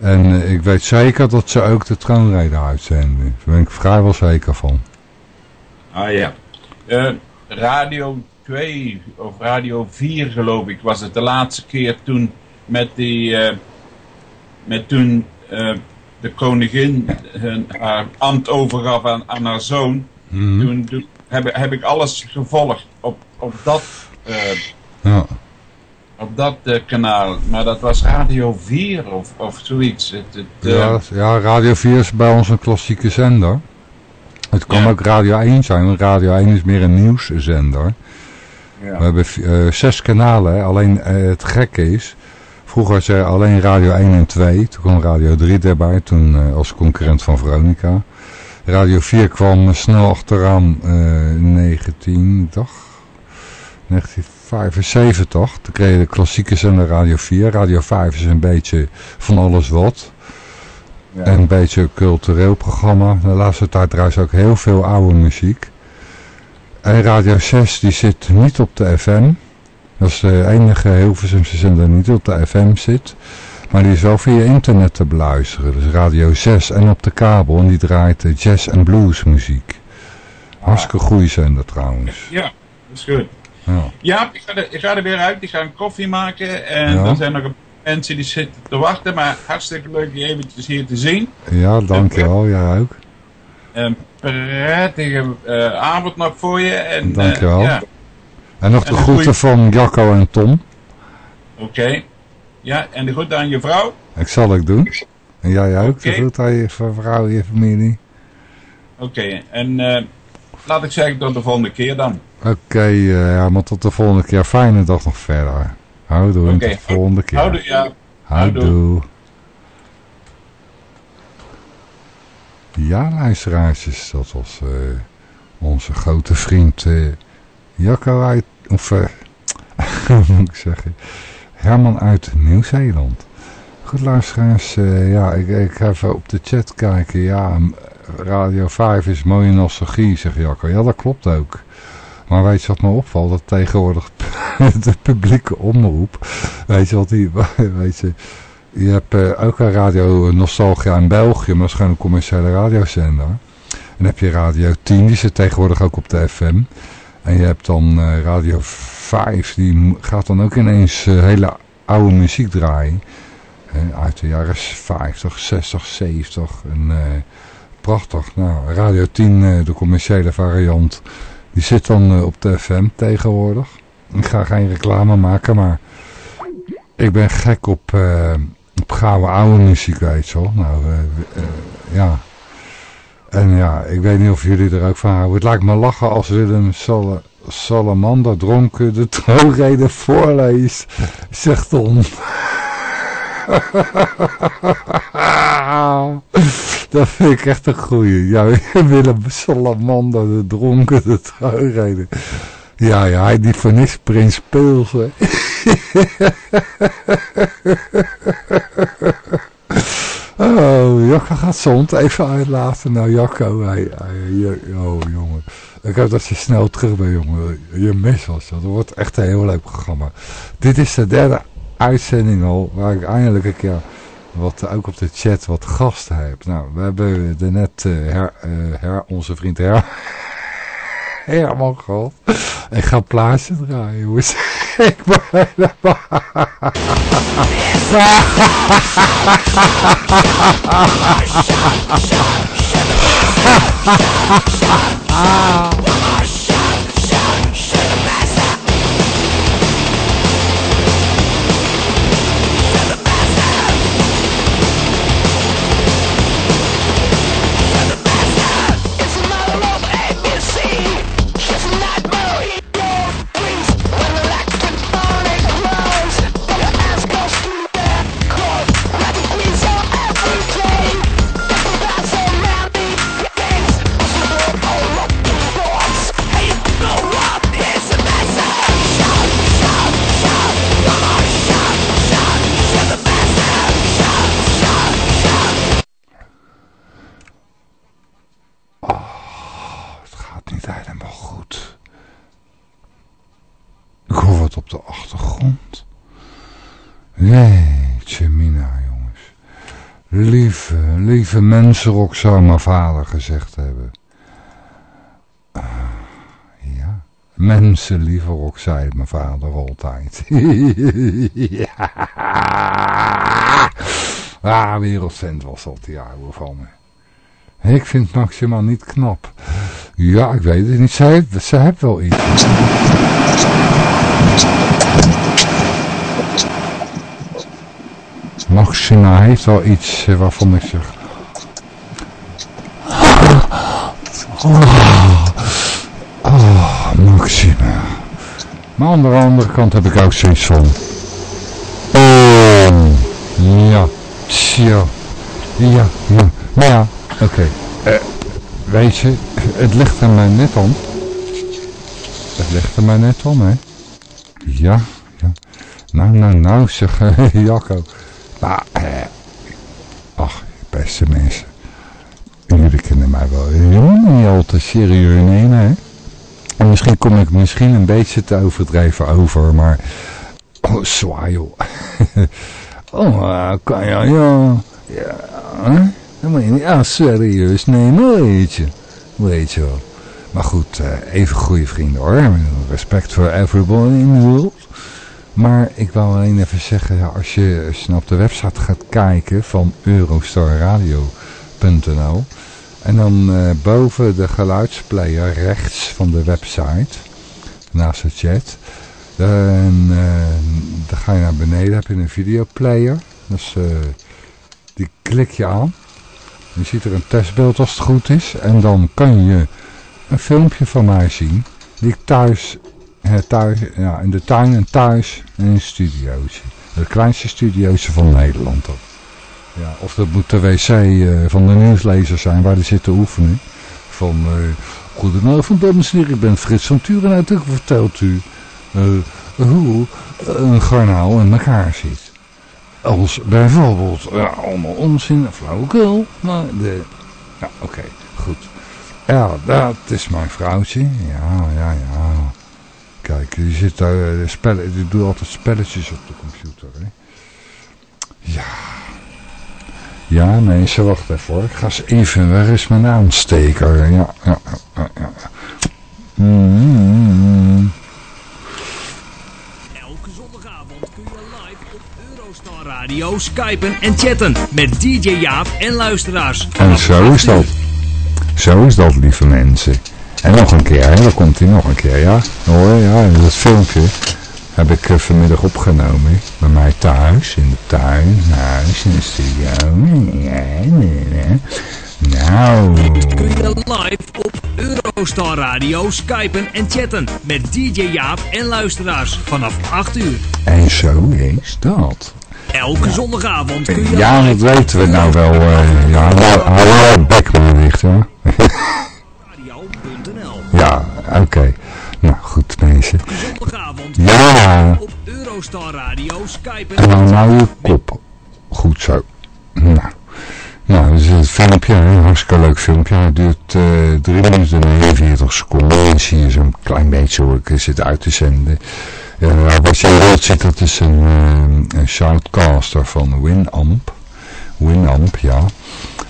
En eh, ik weet zeker dat ze ook de troonrede uitzenden. Daar ben ik vrijwel zeker van. Ah ja. Eh, radio 2 of Radio 4 geloof ik was het de laatste keer toen met die eh, met toen de koningin hun, haar ambt overgaf aan, aan haar zoon. Mhm. Toen, toen heb, heb ik alles gevolgd op, op dat, Ja op dat eh, kanaal. Maar dat was Radio 4 of, of zoiets. Het, het, eh, ja, ja, Radio 4 is bij ons een klassieke zender. Het kan ook Radio 1 zijn, want Radio 1 is meer een nieuwszender. Ja. We hebben uh, zes kanalen, alleen het gekke is... Vroeger zei alleen Radio 1 en 2, toen kwam Radio 3 erbij. toen als concurrent van Veronica. Radio 4 kwam snel achteraan in 19, dag, 19, 75. Toen je de klassiekers en de Radio 4. Radio 5 is een beetje van alles wat. Ja. En een beetje een cultureel programma. De laatste tijd trouwens ook heel veel oude muziek. En Radio 6 die zit niet op de FM. Dat is de enige Hilversumse zender die niet op de FM zit. Maar die is wel via internet te beluisteren. Dus Radio 6 en op de kabel. En die draait jazz en blues muziek. Hartstikke goede zender trouwens. Ja, dat is goed. Ja. Ja, ik ga, er, ik ga er weer uit. Ik ga een koffie maken. En Ja. er zijn nog een paar mensen die zitten te wachten. Maar hartstikke leuk je eventjes hier te zien. Ja, dankjewel. Jij ook. Een prettige eh, avond nog voor je. En, eh, Dankjewel. ja, En nog de En groeten goeie- van Jacco en Tom. oké. Ja, en de groeten aan je vrouw. Ik zal het doen. En jij ook. De groet aan je vrouw, je familie. Oké, en eh, laat ik zeggen tot de volgende keer dan. Oké, eh, ja, maar tot de volgende keer. Fijne dag nog verder. Houdoe, Oké, tot de volgende keer. Houdoe, ja. Houdoe. Ja, luisteraartjes, dat was eh, onze grote vriend eh Jacco uit, of hoe moet ik zeggen, Herman uit Nieuw-Zeeland. Goed luisteraars, ja, ik, ik ga even op de chat kijken. Ja, Radio 5 is mooie nostalgie, zegt Jacco. Ja, dat klopt ook. Maar weet je wat me opvalt? Dat tegenwoordig de publieke omroep, weet je wat die, weet je, je hebt eh, ook een radio Nostalgia in België, maar dat is gewoon een commerciële radiozender. En dan heb je Radio 10, die zit tegenwoordig ook op de FM. En je hebt dan eh, Radio 5, die gaat dan ook ineens eh, hele oude muziek draaien. Uit de jaren 50, 60, 70. En, Nou, Radio 10, eh, de commerciële variant, die zit dan eh, op de FM tegenwoordig. Ik ga geen reclame maken, maar ik ben gek op, eh, op gouden oude muziek, weet je wel. Nou, ja. En ja, ik weet niet of jullie er ook van houden. Het lijkt me lachen als Willem Sal Salamander dronken de troonrede voorleest. Zegt Tom. Dat vind ik echt een goeie. Ja, Willem Salamander de dronken de troonrede. Ja, ja, hij voor niks Prins Pils, hè. Oh, Jacco gaat zond even uitlaten. Nou, Jacco, hij, hij, oh jongen. Ik hoop dat je snel terug bent, jongen. Je mis was dat. Het wordt echt een heel leuk programma. Dit is de derde uitzending al, waar ik eindelijk een keer wat, ook op de chat wat gasten heb. Nou, we hebben er net eh, her, eh, her, onze vriend Her, Herman gehad. Ik ga plaatsen draaien, jongens. ik ben helemaal... Het op de achtergrond. Jeetje mina, jongens. Lieve, lieve mensenrok zou mijn vader gezegd hebben. Ah, ja. Mensenlieve rok, zei mijn vader altijd. ja. Ah, wereldvent was dat, die ouwe van me. Ik vind Maxima niet knap. Ja, ik weet het niet. Ze ze heeft wel iets. Maxima heeft wel iets eh, waarvan ik zeg... Oh, oh, Maxima. Maar aan de andere kant heb ik ook zoiets van... Oh, ja, tja, ja, ja. Maar ja, oké. Eh, weet je, het ligt er mij net om. Het ligt er mij net om, hè. Ja, ja. Nou, nou, nou, zeg Jacco. Maar, eh, ach, beste mensen. Jullie kunnen mij wel helemaal niet al te serieus nemen, hè. En misschien kom ik misschien een beetje te overdreven over, maar... Oh, zwaai, joh. oh, uh, kan ja, ja. Ja, hè? Dat moet je niet ah, serieus nemen, weet je. Weet je wel. Maar goed, eh, even goede vrienden hoor. Respect voor everybody in the world. Maar ik wou alleen even zeggen, als je als op de website gaat kijken van eurostarradio.nl en dan eh, boven de geluidsplayer rechts van de website, naast de chat, dan, eh, dan ga je naar beneden, heb je een videoplayer. Dus die klik je aan. Je ziet er een testbeeld als het goed is. En dan kan je een filmpje van mij zien. Die ik thuis thuis, ja, in de tuin en thuis en in een studiootje. Het kleinste studiootje van Nederland. ook. Ja, of dat moet de wc eh, van de nieuwslezer zijn waar die zitten oefenen. Van, eh goedenavond dames en ik ben Frits van Turen ik vertelt u eh, hoe een garnaal in elkaar zit. Als bijvoorbeeld, allemaal onzin, flauwekul, maar de... Ja, oké, goed. Ja, dat is mijn vrouwtje. Ja, ja, ja. Kijk, die zit daar, de spellen, die doet altijd spelletjes op de computer, hè. Ja. Ja, nee, ze wacht even hoor. Ik ga eens even, waar is mijn aansteker? Ja, ja, ja, ja. ja. Mm. Elke zondagavond kun je live op Eurostar Radio skypen en chatten met DJ Jaap en luisteraars. En zo is dat. Zo is dat, lieve mensen. En nog een keer, hè, dan komt hij nog een keer, ja. Hoor, ja, dat filmpje heb ik eh, vanmiddag opgenomen. Bij mij thuis, in de tuin, huis, in de studio. Ja, nee, nee. Nou, Kun je live op Eurostar Radio skypen en chatten met DJ Jaap en luisteraars vanaf 8 uur. en zo is dat. Elke zondagavond kun je Ja, dat weten we nou wel. eh, ja, maar dicht, hoor. radio.nl. Ja, oké. Nou, goed, mensen. Elke zondagavond Ja. op Eurostar Radio skypen En dan nou je kop. Goed zo. Nou. Nou, dat is het filmpje, een hartstikke leuk filmpje. Het duurt eh 3 minuten en 49 seconden. En zie je zo'n klein beetje hoe ik zit uit te zenden. Nou, wat je beeld ziet, dat is een, eh, een shoutcaster van Winamp. Winamp, ja.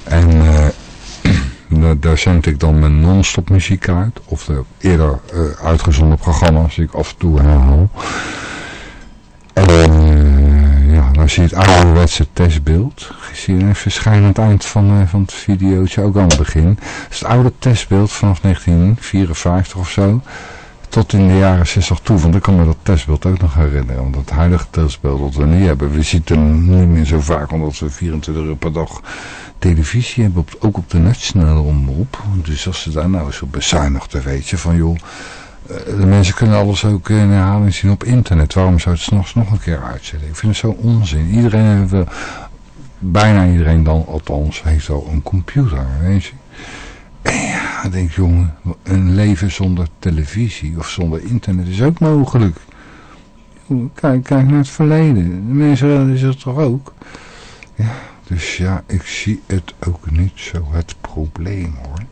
En eh, daar- zend ik dan mijn non-stop muziek uit. Of de eerder eh, uitgezonden programma's die ik af en toe herhaal. En ja, dan zie je het ouderwetse testbeeld. Zie je verschijnen aan het eind van, van het videootje, ook aan het begin. Dat is het oude testbeeld vanaf 1954 of zo. Tot in de jaren 60 toe, want ik kan me dat testbeeld ook nog herinneren. Want het huidige testbeeld dat we nu hebben, we zien het niet meer zo vaak, omdat we 24 uur per dag televisie hebben, op, ook op de nationale omroep. Dus als ze daar nou zo bezuinigden, weet je, van joh, eh, de mensen kunnen alles ook in herhaling zien op internet. Waarom zou het s'nachts nog een keer uitzetten? Ik vind het zo onzin. Iedereen heeft wel, bijna iedereen dan, althans, heeft al een computer, weet je. Ja, ik denk jongen, een leven zonder televisie of zonder internet is ook mogelijk. Kijk, kijk naar het verleden. De mensen redden zich toch ook? Ja, dus ja, ik zie het ook niet zo het probleem hoor.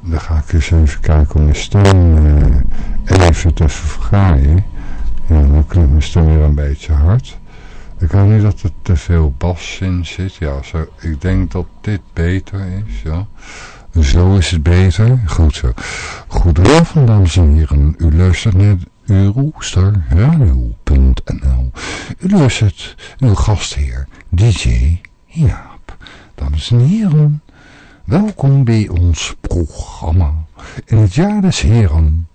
Dan ga ik eens even kijken om mijn stem eh, even te vergraaien. Ja, dan klinkt mijn stem weer een beetje hard. Ik hoop niet dat er te veel bas in zit. Ja, zo, ik denk dat dit beter is, ja. Zo is het beter. Goed zo. Goedenavond, dames en heren. U luistert naar Eurostarradio.nl U luistert uw gastheer, DJ Jaap. Dames en heren, welkom bij ons programma in het jaar des heren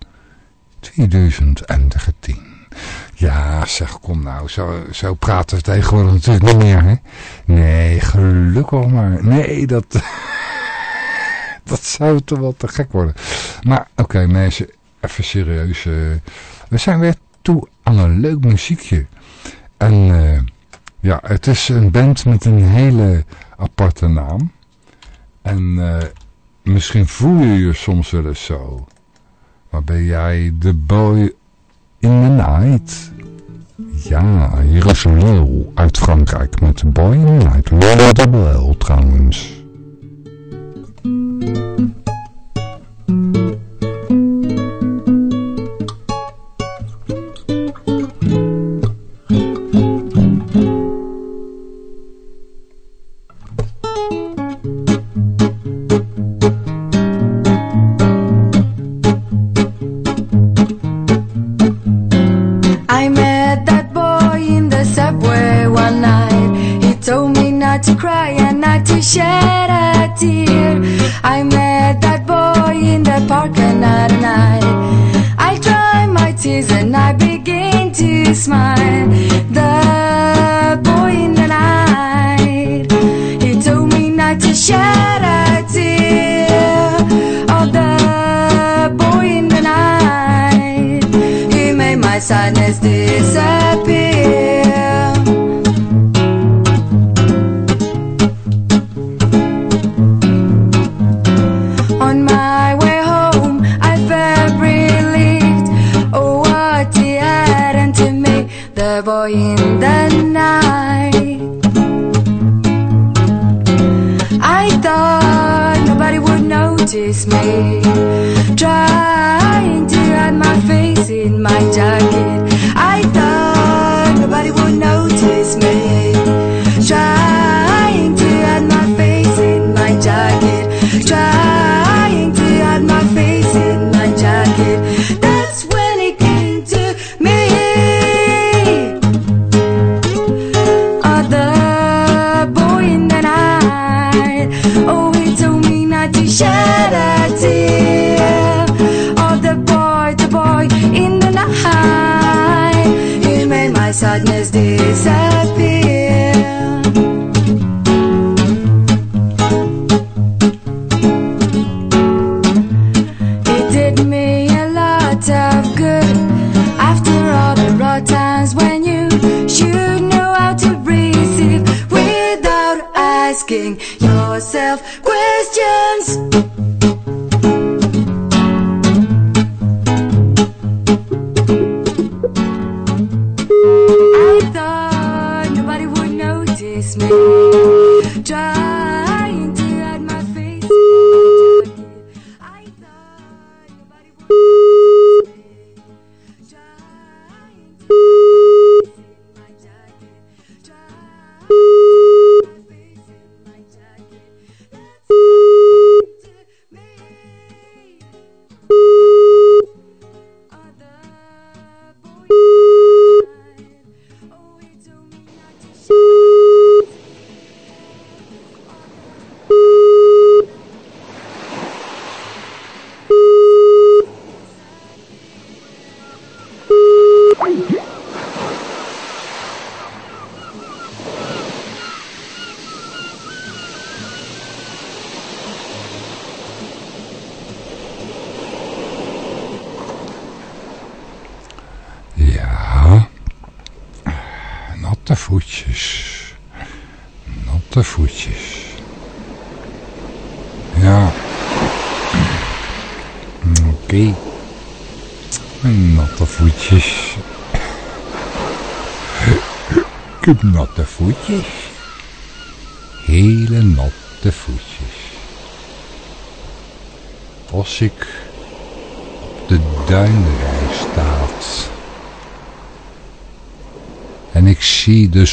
2013. Ja, zeg, kom nou, zo, zo praten we tegenwoordig natuurlijk niet meer, hè? Nee, gelukkig maar. Nee, dat, dat zou toch wel te gek worden. Maar, oké, mensen, even serieus. eh, we zijn weer toe aan een leuk muziekje. En, eh, ja, het is een band met een hele aparte naam. En, eh, misschien voel je je soms wel eens zo. Maar ben jij de boy in the night? Ja, hier is Lil uit Frankrijk met Boy in the Night. Lil Double L trouwens. thank you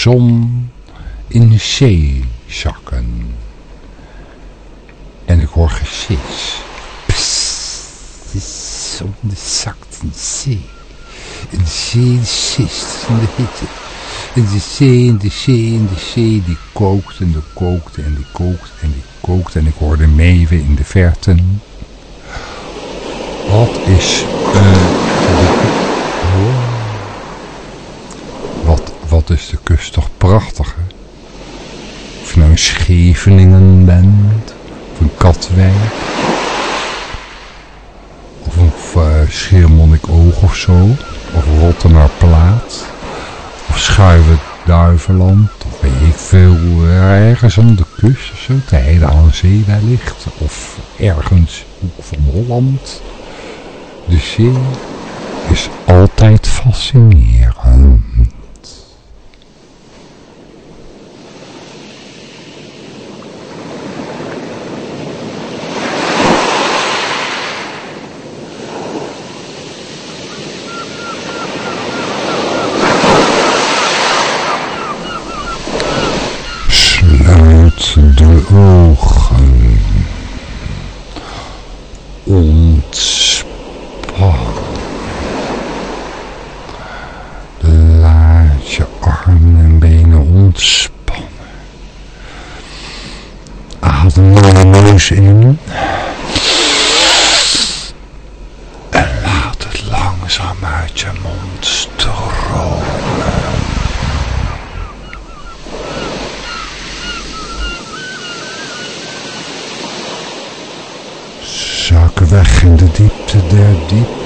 zon in zee zakken. En ik hoor gesis. Psst, de zon zakt in zee. En de zee sist de hitte. In de zee, in de zee, in de zee, die kookt en die kookt en die kookt en die kookt. En ik hoorde meeuwen in de verten. Wat is... Uh, Of Rotterdam Plaat of Schuiven Duiveland of weet ik veel, ergens aan de kust of zo, de hele aan zee wellicht of ergens hoek van Holland. De zee is altijd fascinerend. deep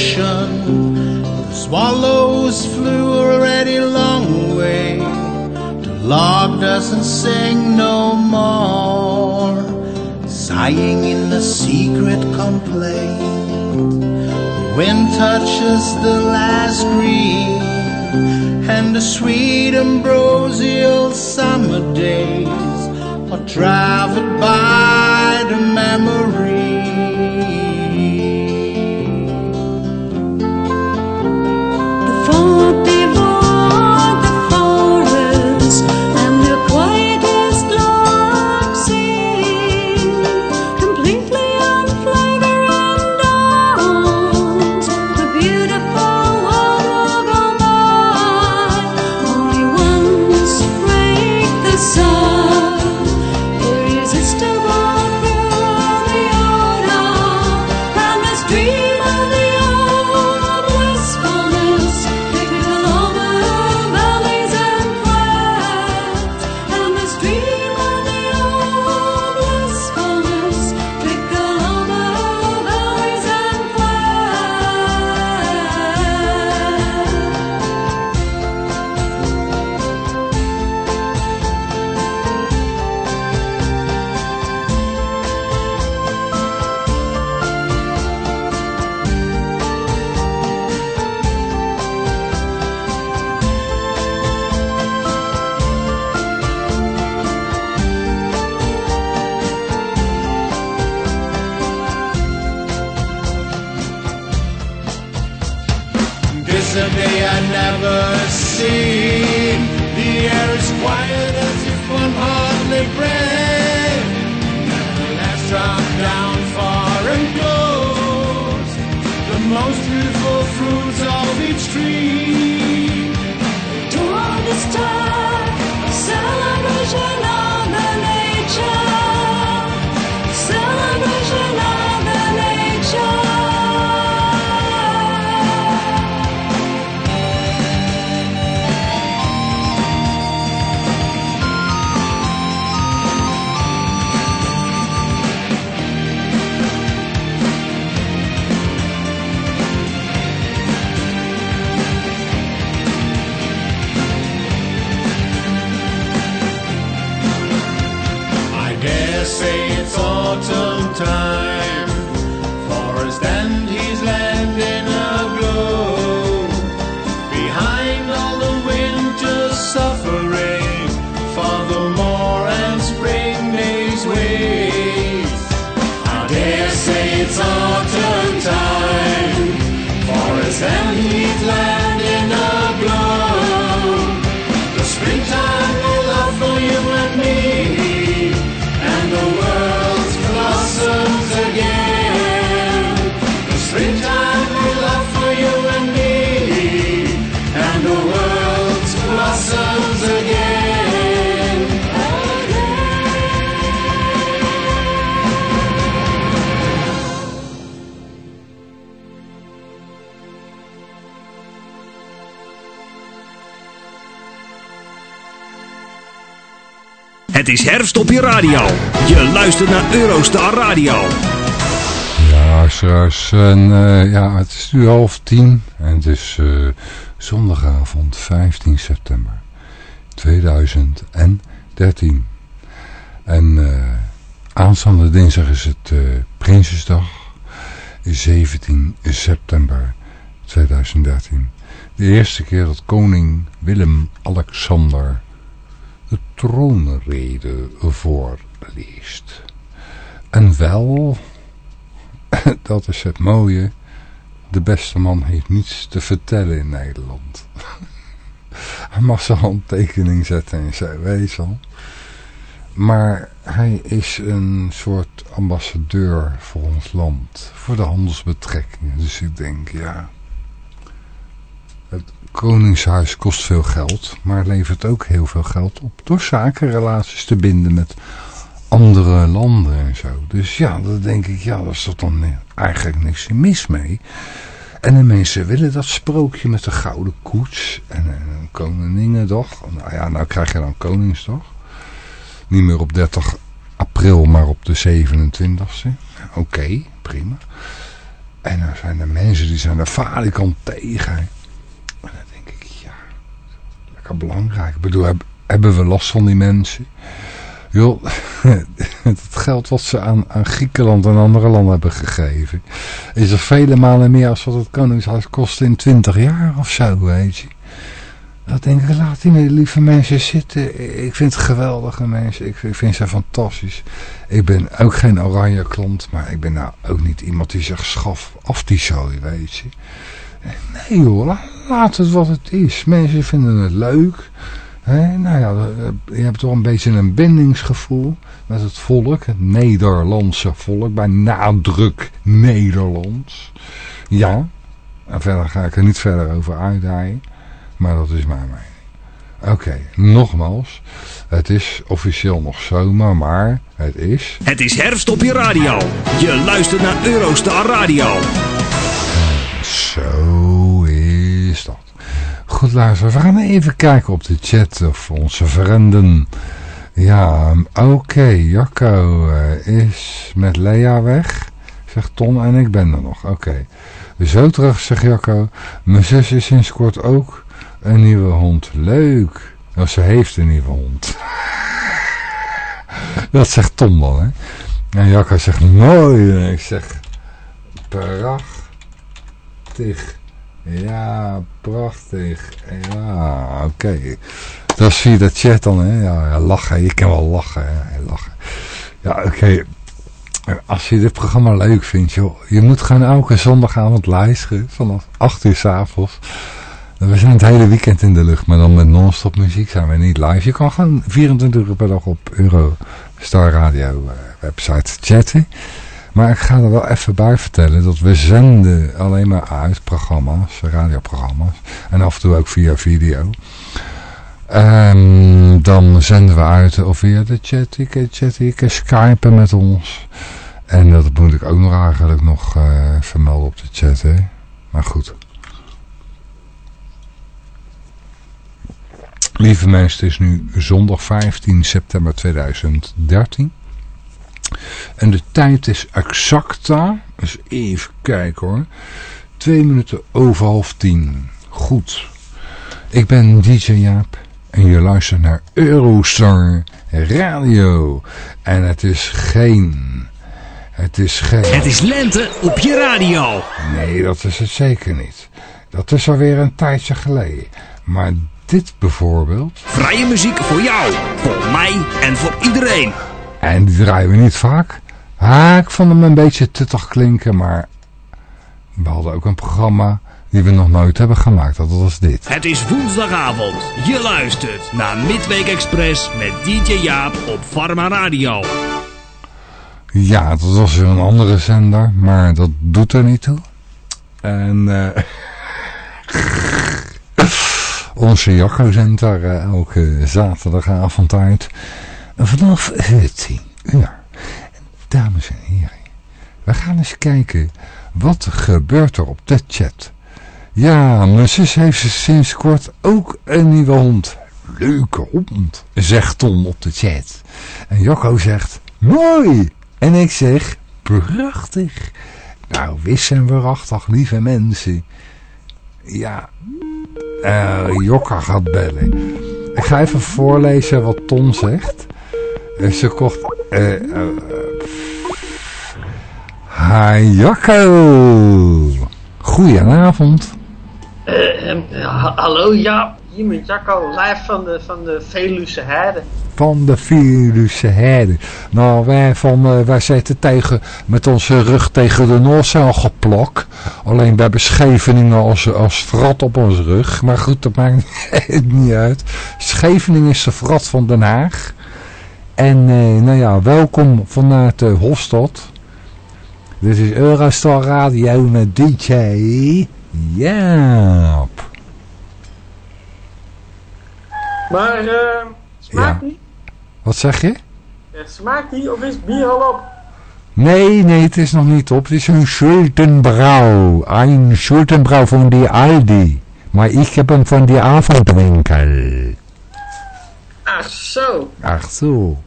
ocean. Radio. Je luistert naar Eurostar Radio. Ja, luisteraars. En, eh, ja, het is nu half tien en het is eh, zondagavond 15 september 2013. En eh, aanstaande dinsdag is het Prinsjesdag, 17 september 2013. De eerste keer dat koning Willem-Alexander de troonrede voorleest. En wel dat is het mooie. De beste man heeft niets te vertellen in Nederland. hij mag zijn handtekening zetten weet je wel. Maar hij is een soort ambassadeur voor ons land. Voor de handelsbetrekkingen. Dus ik denk, ja... Het Koningshuis kost veel geld. Maar levert ook heel veel geld op. Door zakenrelaties te binden met andere landen en zo. Dus ja, dan denk ik, ja, daar is toch dan eigenlijk niks mis mee. En de mensen willen dat sprookje met de gouden koets en een koninginnedag. Nou ja, nou krijg je dan koningsdag. Niet meer op 30 april, maar op de 27e. Oké, prima. En dan zijn er mensen die zijn de falikant tegen. En dan denk ik, ja, belangrijk. Ik bedoel, hebben we last van die mensen? Joh, het geld wat ze aan, aan Griekenland en andere landen hebben gegeven, is er vele malen meer als wat het Koningshuis kost in 20 jaar of zo, weet je. Dan denk ik, laat die lieve mensen zitten. Ik vind het geweldige mensen. Ik vind ze fantastisch. Ik ben ook geen oranje klant, maar ik ben nou ook niet iemand die zegt schaf af die zooi, weet je. Nee joh, laat het wat het is. Mensen vinden het leuk nou ja, eh, je hebt toch een beetje een bindingsgevoel met het volk, het Nederlandse volk, bij nadruk Nederlands. Ja, en verder ga ik er niet verder over uitdijen, maar dat is mijn mening. Oké, nogmaals, het is officieel nog zomer, maar het is... Het is herfst op je radio. Je luistert naar Eurostar Radio. Zo is dat. Goed luisteren, we gaan even kijken op de chat of onze vrienden. Ja, oké, Jacco eh, is met Lea weg, zegt Ton, en ik ben er nog. Oké, zo terug, zegt Jacco. Mijn zus is sinds kort ook een nieuwe hond. Leuk. Nou, ze heeft een nieuwe hond. Dat zegt Tom dan, hè. En Jacco zegt mooi. En ik zeg prachtig. Ja, prachtig. Ja, oké. Dat zie je de chat dan, hè. Ja, lachen. Je kan wel lachen, hè. Lachen. Ja, oké. Als je dit programma leuk vindt, joh. Je moet gewoon elke zondagavond luisteren. Vanaf 8 uur s'avonds. We zijn het hele weekend in de lucht. Maar dan met non-stop muziek zijn we niet live. Je kan gewoon 24 uur per dag op Eurostar Radio uh, website chatten. Maar ik ga er wel even bij vertellen dat we zenden alleen maar uit programma's, radioprogramma's. En af en toe ook via video. En dan zenden we uit of via de chat, ik chat, ik skypen met ons. En dat moet ik ook nog eigenlijk nog uh, vermelden op de chat. Hè? Maar goed. Lieve mensen, het is nu zondag 15 september 2013. En de tijd is exacta, dus even kijken hoor, twee minuten over half tien. Goed. Ik ben DJ Jaap en je luistert naar Eurostar Radio. En het is geen... Het is geen... Het is lente op je radio. Nee, dat is het zeker niet. Dat is alweer een tijdje geleden. Maar dit bijvoorbeeld... Vrije muziek voor jou, voor mij en voor iedereen. En die draaien we niet vaak. Ik vond hem een beetje tuttig klinken, maar we hadden ook een programma die we nog nooit hebben gemaakt. Dat was dit. Het is woensdagavond. Je luistert naar Midweek Express met DJ Jaap op Pharma Radio. Ja, dat was weer een andere zender, maar dat doet er niet toe. En uh, onze Jacco zendt daar uh, elke zaterdagavond uit. Vanaf 10 uur. Dames en heren, we gaan eens kijken wat gebeurt er op de chat. Ja, mijn zus heeft sinds kort ook een nieuwe hond. Leuke hond, zegt Tom op de chat. En Jocko zegt, mooi. En ik zeg, prachtig. Nou, wis en waarachtig, lieve mensen. Ja, eh Jokka gaat bellen. Ik ga even voorlezen wat Ton zegt. Eh, ze kocht... Hi Jacco. Goedenavond. Ha- hallo, ja, hier met Jacco, live van de, van de Veluwe Heide. Van de Veluwe Heide. Nou, wij, van, wij zitten tegen, met onze rug tegen de Noordzee geplok. Alleen we hebben Scheveningen als, als vrat op onze rug. Maar goed, dat maakt niet uit. Scheveningen is de vrat van Den Haag. En eh, nou ja, welkom vanuit Hofstad. Dit is Eurostar Radio met DJ Jaap. Maar, eh, smaakt Ja. niet? Wat zeg je? Eh, smaakt niet of is bier al op? Nee, nee, het is nog niet op. Het is een Schultenbrouw. Een Schultenbrouw van die Aldi. Maar ik heb hem van die avondwinkel. Ach zo, Ach zo.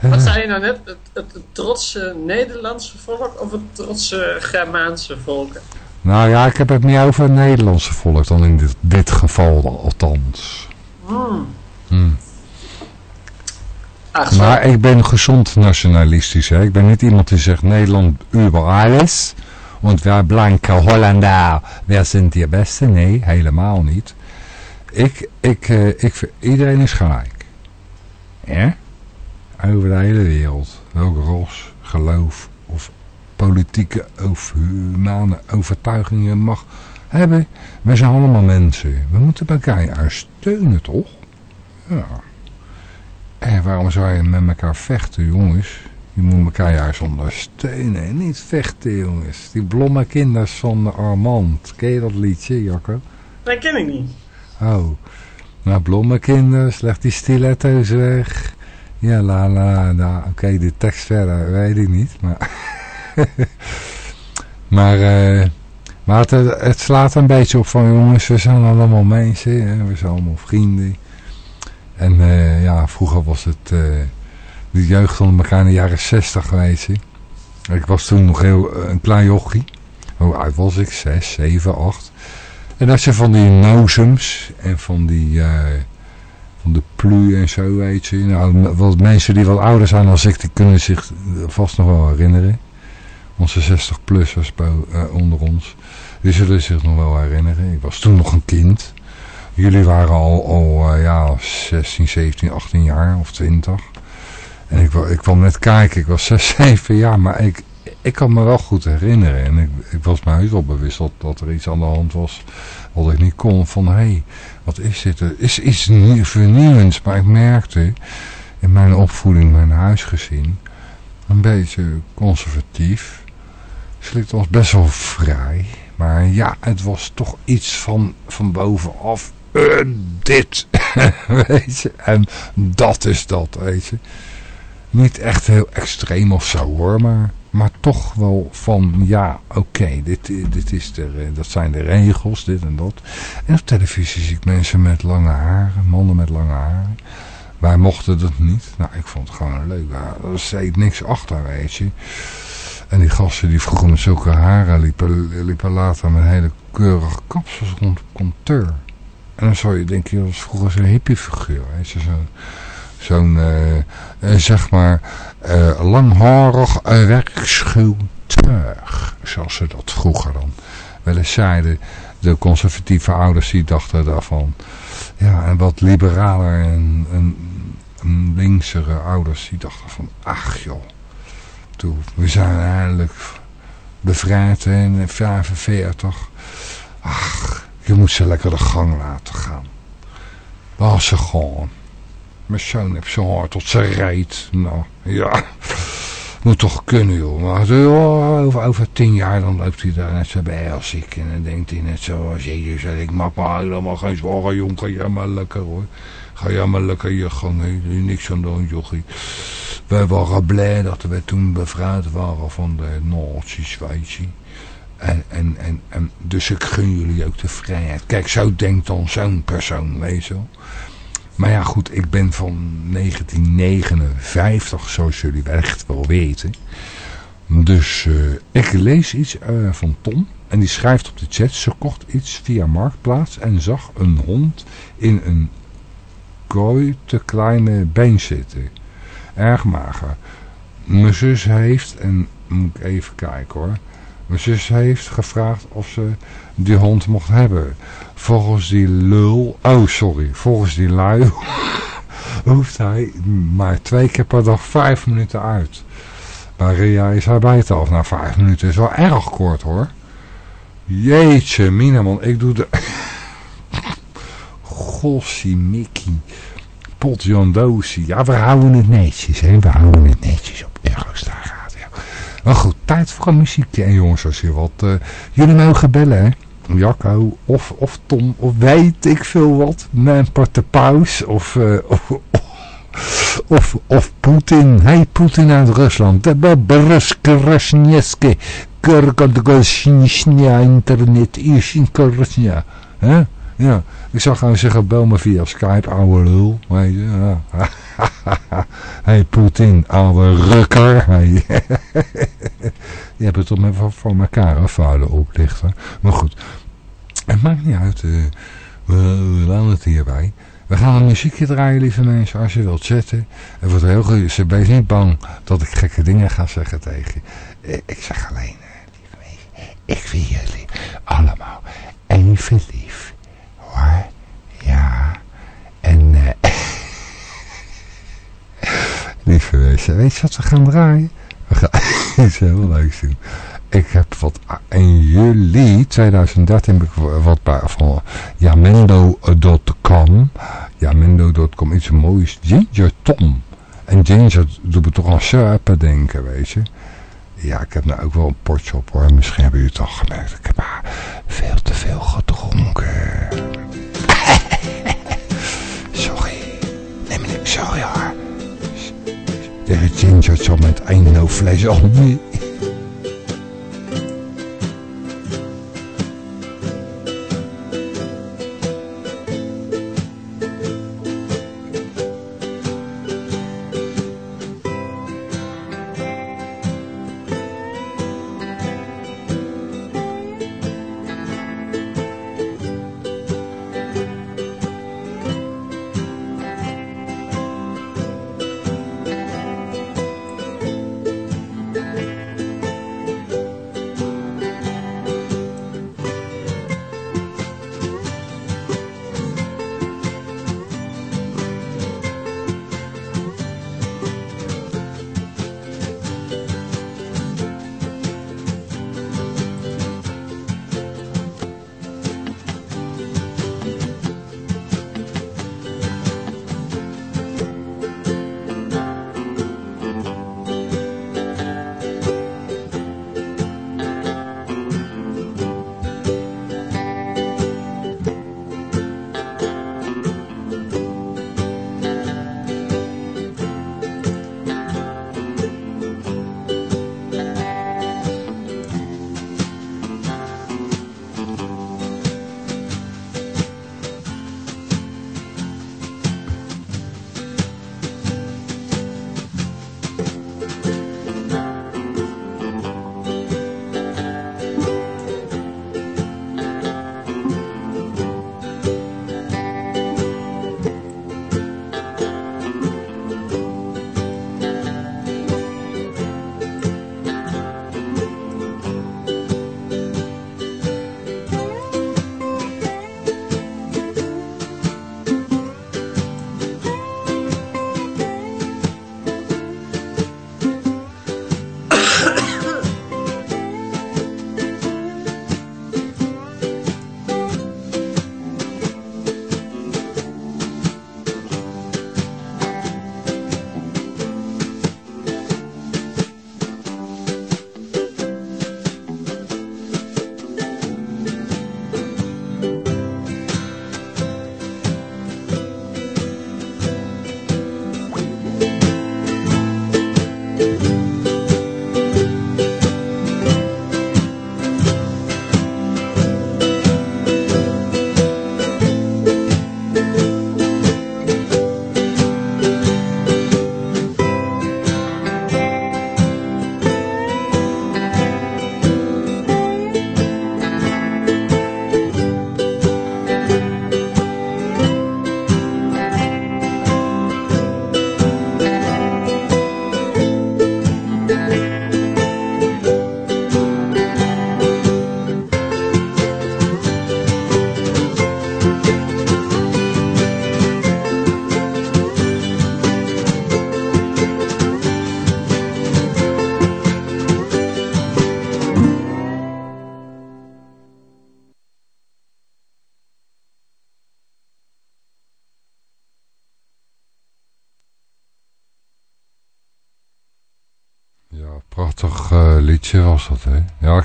wat zei je nou net? Het, het, het trotse Nederlandse volk of het trotse Germaanse volk? Nou ja, ik heb het meer over het Nederlandse volk dan in dit, dit geval althans. Hmm. Hm. Ach zo, Maar ik ben gezond nationalistisch. Hè. Ik ben niet iemand die zegt Nederland über alles. Want wij blanke Hollander, wij zijn die beste. Nee, helemaal niet. Ik, ik, eh, ik, iedereen is gelijk. Ja? Over de hele wereld. Welke ros, geloof of politieke of humane overtuiging je mag hebben. We zijn allemaal mensen. We moeten elkaar steunen, toch? Ja. En waarom zou je met elkaar vechten, jongens? Je moet elkaar juist ondersteunen en niet vechten, jongens. Die blomme kinders van Armand. Ken je dat liedje, Jacco? dat ken ik niet. Oh. Nou, blomme kinders, leg die stiletto's weg. Ja, la la la. Oké, de tekst verder weet ik niet. Maar, maar, eh, maar het, het slaat een beetje op van jongens, we zijn allemaal mensen. Hè? We zijn allemaal vrienden. En eh, ja, vroeger was het eh, de jeugd onder elkaar in de jaren zestig, weet je. Ik was toen nog heel een klein jochie. Hoe oud was ik? Zes, zeven, acht. En als je van die nozems en van die, eh, van de plu en zo, weet je. Nou, wat mensen die wat ouder zijn dan ik, die kunnen zich vast nog wel herinneren. Onze 60-plussers uh, onder ons. Die zullen zich nog wel herinneren. Ik was toen nog een kind. Jullie waren al, al uh, ja, 16, 17, 18 jaar of 20. En ik, ik kwam net kijken, ik was 6, 7 jaar, maar ik, ik kan me wel goed herinneren. En ik, ik was me heus wel bewust dat, dat er iets aan de hand was wat ik niet kon. Van, hé, hey, wat is dit? Er is iets nieuw, vernieuwends. Maar ik merkte in mijn opvoeding, mijn huisgezin, een beetje conservatief. Slikt was best wel vrij. Maar ja, het was toch iets van, van bovenaf. Uh, dit, weet je. En dat is dat, weet je. Niet echt heel extreem of zo hoor, maar, maar toch wel van, ja, oké, dit, dit is de, dat zijn de regels, dit en dat. En op televisie zie ik mensen met lange haren, mannen met lange haren. Wij mochten dat niet. Nou, ik vond het gewoon leuk. Er zit niks achter, weet je. En die gasten die vroeger met zulke haren liepen, liepen later met hele keurige kapsels rond kanteur. En dan zou je denken, dat was vroeger zo'n hippiefiguur, weet je, zo'n zo'n, uh, uh, zeg maar, uh, langharig werkschuwtuig, zoals ze dat vroeger dan wel eens zeiden. De conservatieve ouders die dachten daarvan. Ja, en wat liberaler en, en, en linksere ouders die dachten van, ach joh, we zijn eindelijk bevrijd in 45. Ach, je moet ze lekker de gang laten gaan. Laat ze gewoon. Mijn zoon heeft zijn haar tot zijn reet. Nou, ja. Moet toch kunnen, joh. Maar oh, over, over tien jaar dan loopt hij daar net zo bij als ik. En dan denkt hij net zo als Jezus. Ik maak me helemaal geen zware jong. Ga jij maar lekker, hoor. Ga jij maar lekker je gang heen. Er is niks aan de jochie. Wij waren blij dat we toen bevrijd waren van de nazi's, weet. En, en, en, en, dus ik gun jullie ook de vrijheid. Kijk, zo denkt dan zo'n persoon, weet je. Maar ja, goed, ik ben van 1959, zoals jullie echt wel weten. Dus eh, ik lees iets eh, van Tom. En die schrijft op de chat, ze kocht iets via Marktplaats en zag een hond in een kooi te kleine been zitten. Erg mager. Mijn zus heeft, en moet ik even kijken hoor. Mijn zus heeft gevraagd of ze die hond mocht hebben. Volgens die lul, oh sorry, volgens die lui hoeft hij maar twee keer per dag vijf minuten uit. Bij Ria is hij bij af na vijf minuten. is wel erg kort hoor. Jeetje, Mina man, ik doe de... Gossie Mickey. Potjondosie. Ja, we houden het netjes, hè. We houden het netjes op Eurostar Radio. Maar goed, tijd voor een muziekje. En jongens, als je wat... Uh, jullie mogen bellen, hè. Jacco of, of Tom of weet ik veel wat. Mijn paus of, uh, of, of, of Poetin. Hey, Poetin uit Rusland. De Bruskrasnieske. Kurkadgosnia internet. Ishinkorosnia. Hè? Ja, ik zou gewoon zeggen, bel me via Skype, ouwe lul. Weet je, ja. hey Poetin, ouwe rukker. Hey. je hebt het toch even voor elkaar, vuile oplichter. Maar goed, het maakt niet uit. Uh, we, laten het hierbij. We gaan een muziekje draaien, lieve mensen, als je wilt chatten. Het wordt heel goed. Wees niet bang dat ik gekke dingen ga zeggen tegen je. Ik zeg alleen, lieve mensen, ik vind jullie allemaal even lief. Ja. En, eh... lieve mensen, weet je wat we gaan draaien? We gaan iets heel leuks doen. Ik heb wat in juli 2013 heb ik wat bij van Jamendo.com. Jamendo.com, iets moois. Ginger Tom. En Ginger doet me toch aan surpen denken, weet je. Ja, ik heb nou ook wel een potje op hoor. Misschien hebben jullie het al gemerkt. Ik heb maar veel te veel gedronken. Nee, sorry hoor. De Ginger zo met één fles om.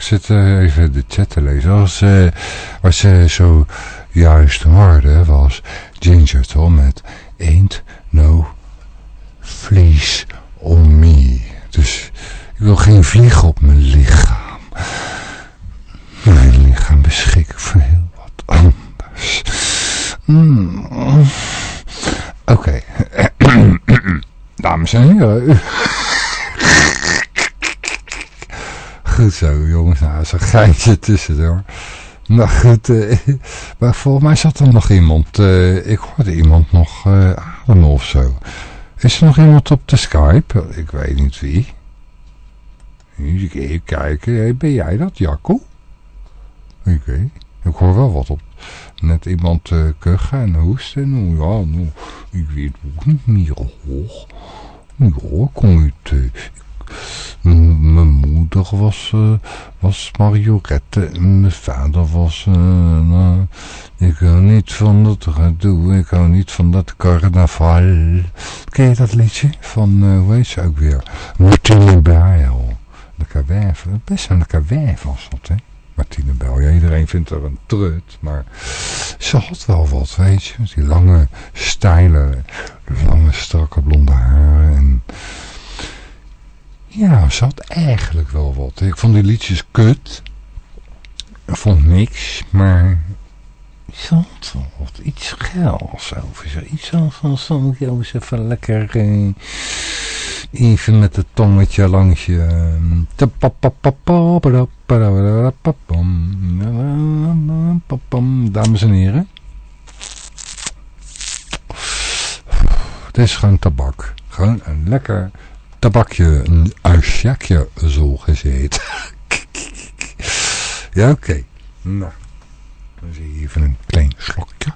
Ik zit eh, even de chat te lezen. Als, eh wat ze zo juist hoorde was Ginger Tom met Ain't No Fleece on Me. Dus ik wil geen vlieg op mijn lichaam. Mijn lichaam beschikt voor heel wat anders. Mm. Oké. Dames en heren. Goed zo, een geintje tussendoor. Nou goed, eh, maar volgens mij zat er nog iemand. eh, ik hoorde iemand nog eh, ademen of zo. Is er nog iemand op de Skype? Ik weet niet wie. Even kijken. Ben jij dat, Jacco? Oké. Ik hoor wel wat op. Net iemand eh kuchen en hoesten. Nou ja, nou, ik weet ook niet meer. hoor. Ja, ik kon eh, M- Mijn moeder was, eh, was Mariorette en mijn vader was... nou, ik hou niet van dat gedoe, ik hou niet van dat carnaval. Ken je dat liedje van, eh, hoe heet ze ook weer? Martine Bijl. Lekker wijf, best een lekker wijf was dat, hè? Martine Bijl, ja, iedereen vindt haar een trut, maar ze had wel wat, weet je. Die lange, steile, lange, strakke blonde haren en... Ja, nou, zat eigenlijk wel wat. Ik vond die liedjes kut. Ik vond niks, maar zat wel wat. Iets geils over Iets van, zo moet even lekker... Eh, even met het tongetje langs je... Dames en heren. Het is gewoon tabak. Gewoon een lekker tabakje, een uisjakje zo gezeten. ja, oké. Nou, dan zie je even een klein slokje.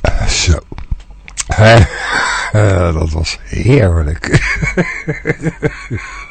Eh, zo. Dat was heerlijk.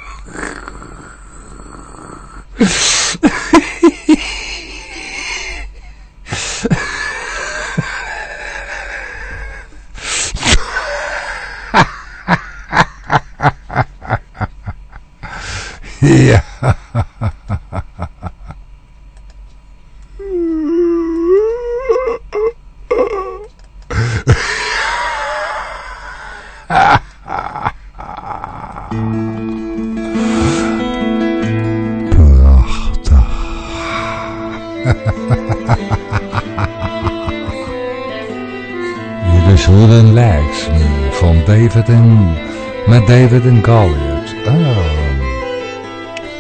David en Goliath. Oh.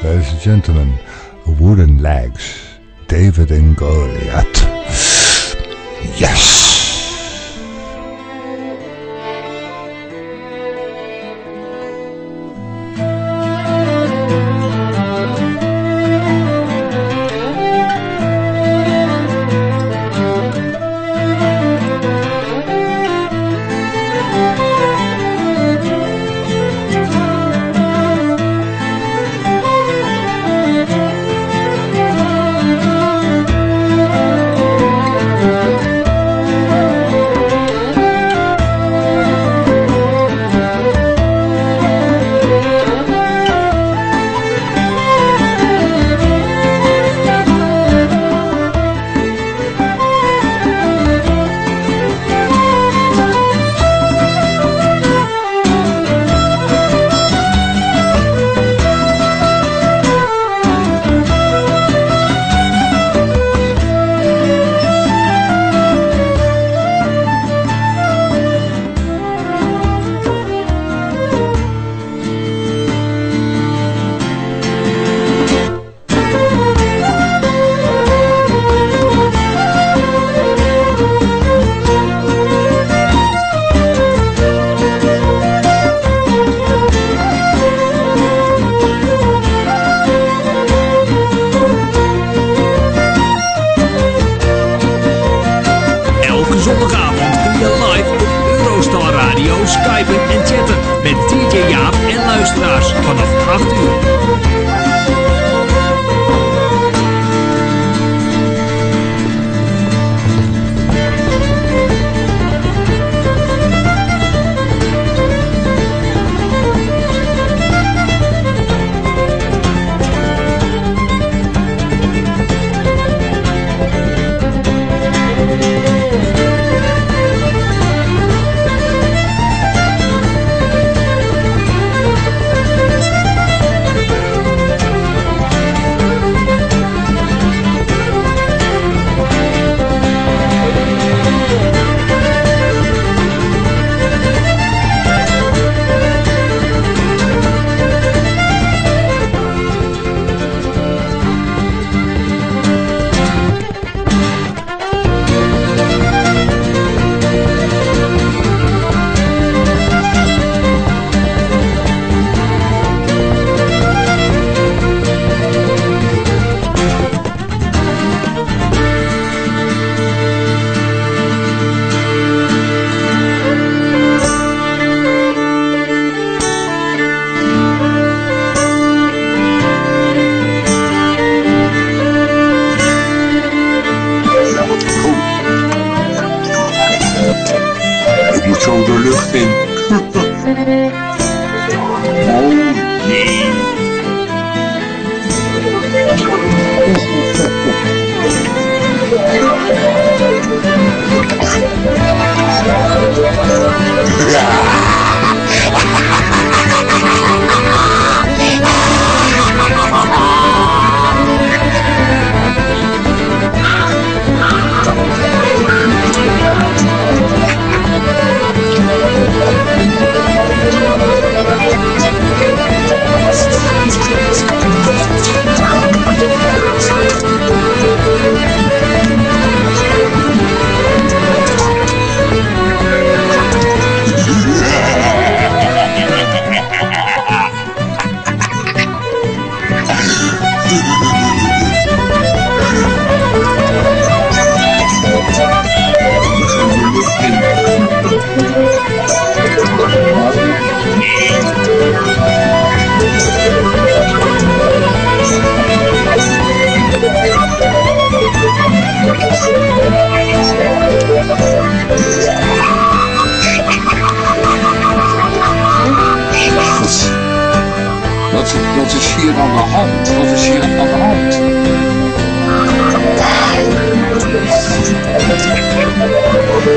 Ladies and gentlemen, Wooden Legs, David and Goliath. Yes!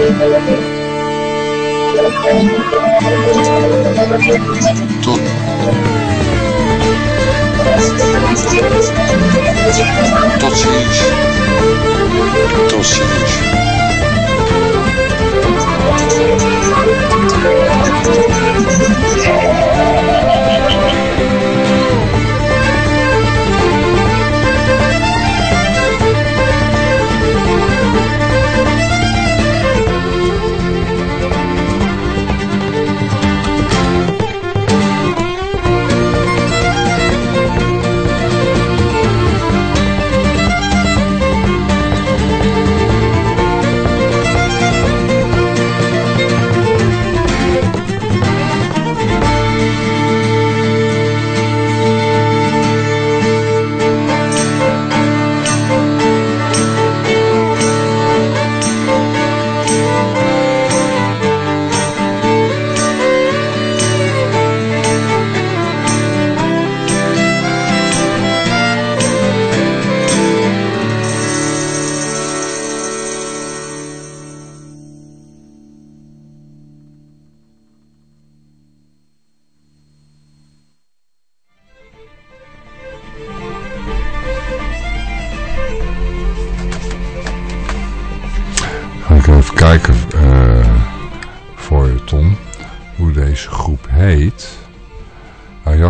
Tot Tot ziens.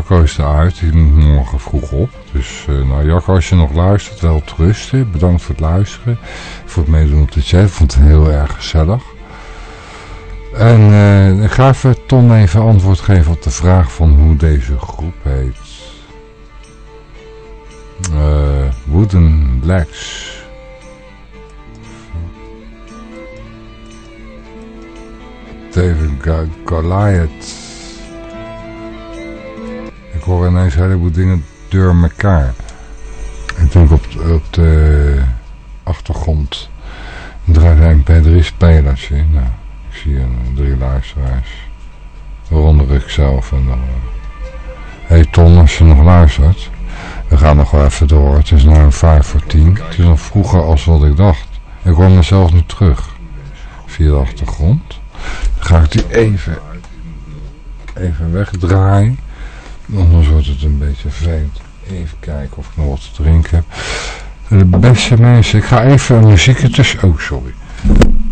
Jacco is eruit, die moet morgen vroeg op. Dus eh, nou, Jacco, als je nog luistert, wel rusten. Bedankt voor het luisteren, voor het meedoen op de chat. Vond het heel erg gezellig. En ik ga even Tom even antwoord geven op de vraag van hoe deze groep heet. Eh, Wooden Blacks. David Goliath. Hoor ineens een heleboel dingen door elkaar. Ik denk op, de- achtergrond draait eigenlijk bij drie spelers. Nou, ik zie een, drie luisteraars. Waaronder ik zelf. En dan, hey Ton, als je nog luistert. We gaan nog wel even door. Het is nu vijf voor tien. Het is nog vroeger als wat ik dacht. Ik hoor mezelf nu terug. Via de achtergrond. Dan ga ik die even, even wegdraaien. Anders wordt het een beetje vervelend. Even kijken of ik nog wat te drinken heb. De beste mensen, ik ga even een muziekje tussen... Oh, sorry.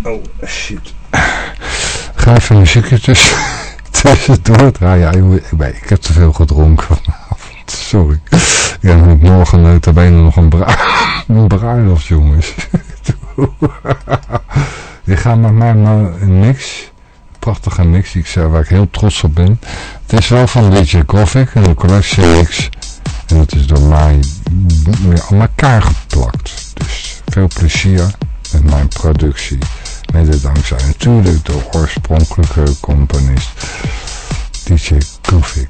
Oh, shit. Ik ga even een muziekje tussen, tussendoor draaien. Ja, jongen, ik, ben, ik heb te veel gedronken vanavond. Sorry. Ja, dan moet ik morgen notabene nog een, brui een bruiloft, jongens. Je gaat met mij maar een mix. Prachtige mix ik waar ik heel trots op ben. Het is wel van DJ Gothic en de collectie X. En het is door mij aan elkaar geplakt. Dus veel plezier met mijn productie. Mede dankzij natuurlijk de oorspronkelijke componist DJ Gothic.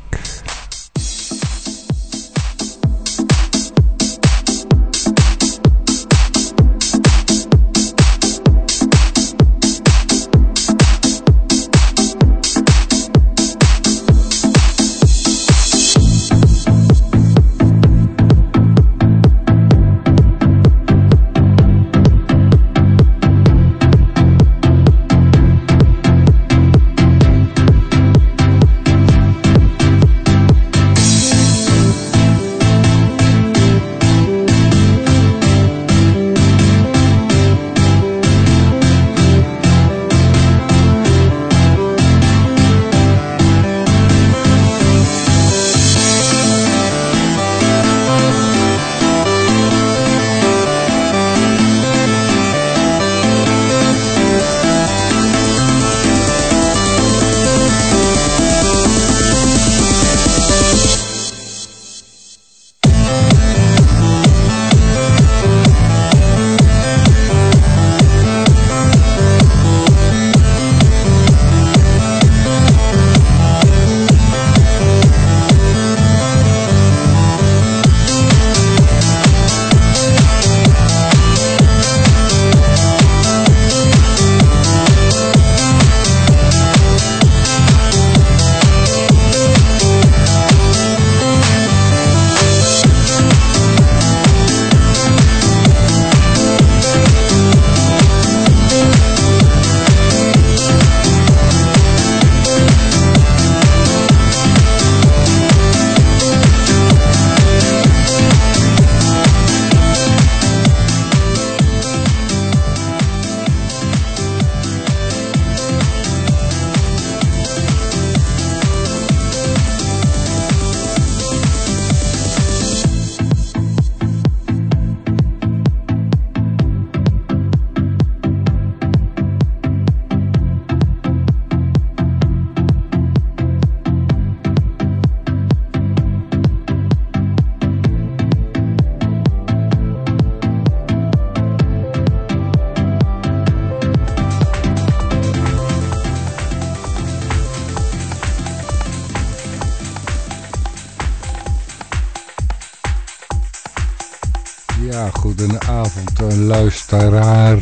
Ja, goedenavond een luisteraar.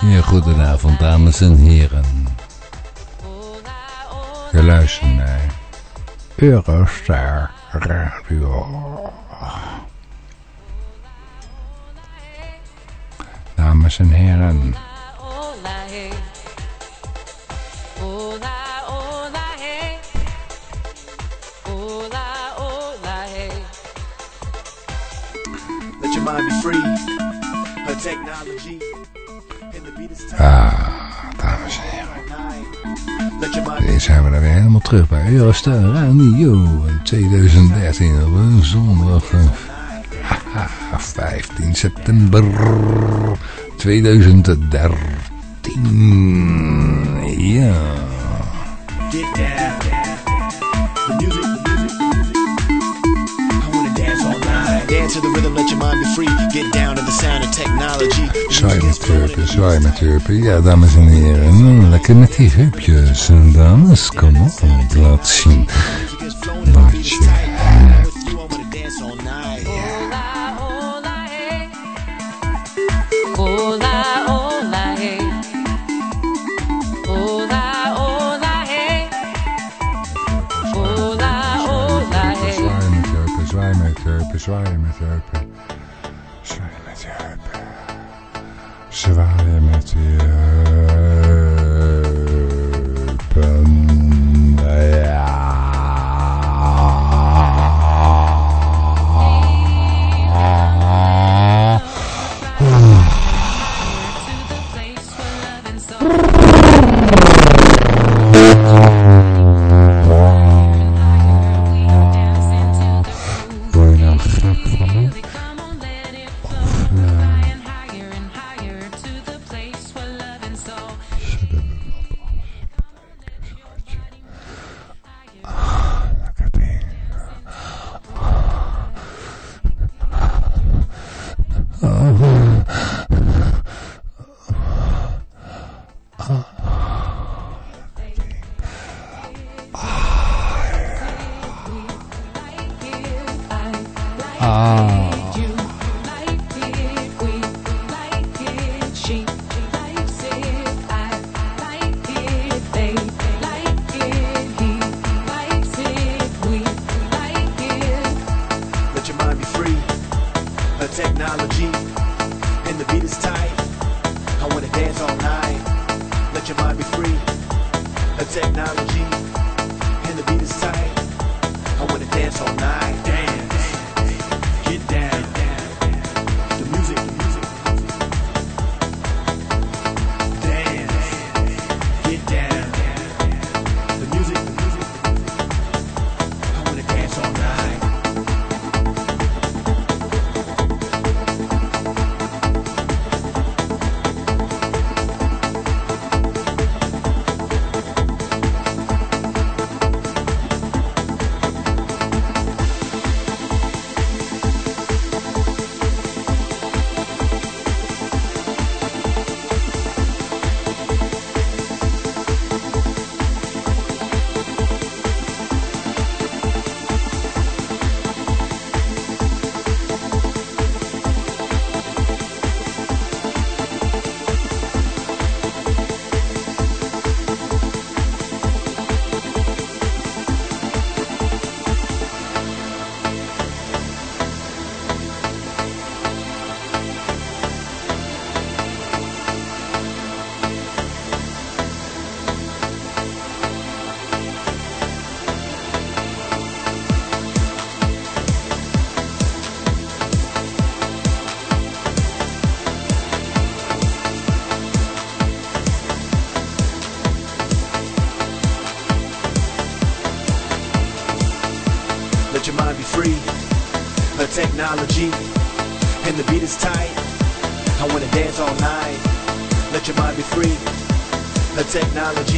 Ja, goedenavond dames en heren. Je luistert naar Eurostar Radio. Dames en heren. Ah, dames en heren. Dit zijn we dan weer helemaal terug bij Eurostar Radio in 2013 op een zondag. Eh, 15 september 2013. Ja. to the rhythm, let your mind be free. Get down to the sound of technology. Zwijmentherapie, zwijmentherapie. Ja, dames en heren. Lekker met die heupjes en dames. Kom op, laat zien. technology.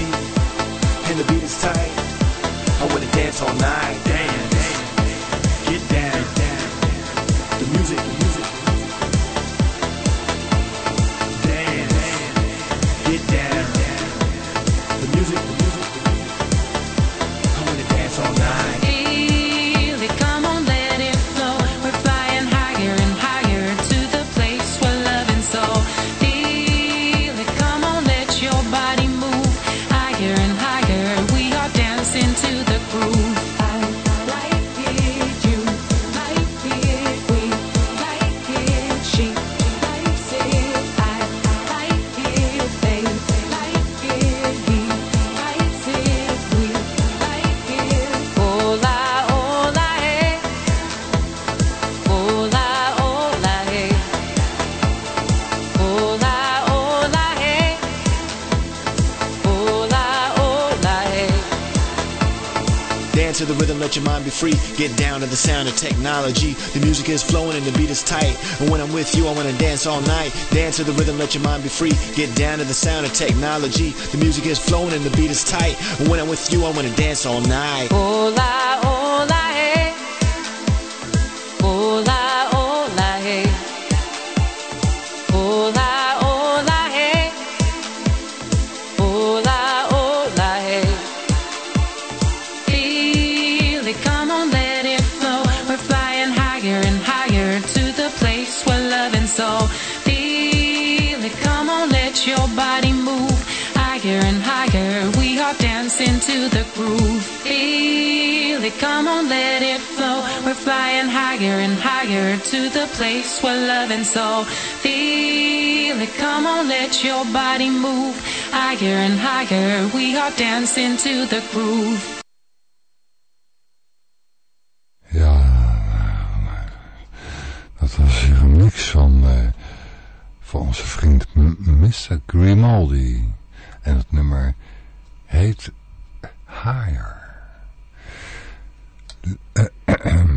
Free. Get down to the sound of technology. The music is flowing and the beat is tight. And when I'm with you, I wanna dance all night. Dance to the rhythm, let your mind be free. Get down to the sound of technology. The music is flowing and the beat is tight. And when I'm with you, I wanna dance all night. Hola, hola, dancing to the groove. Feel it, come on, let it flow. We're flying higher and higher to the place where love and soul. Feel it, come on, let your body move higher and higher. We are dancing to the groove. Ja, dat was hier een mix van, eh, van onze vriend M- Mr. Grimaldi. En het nummer heet Higher. Eh,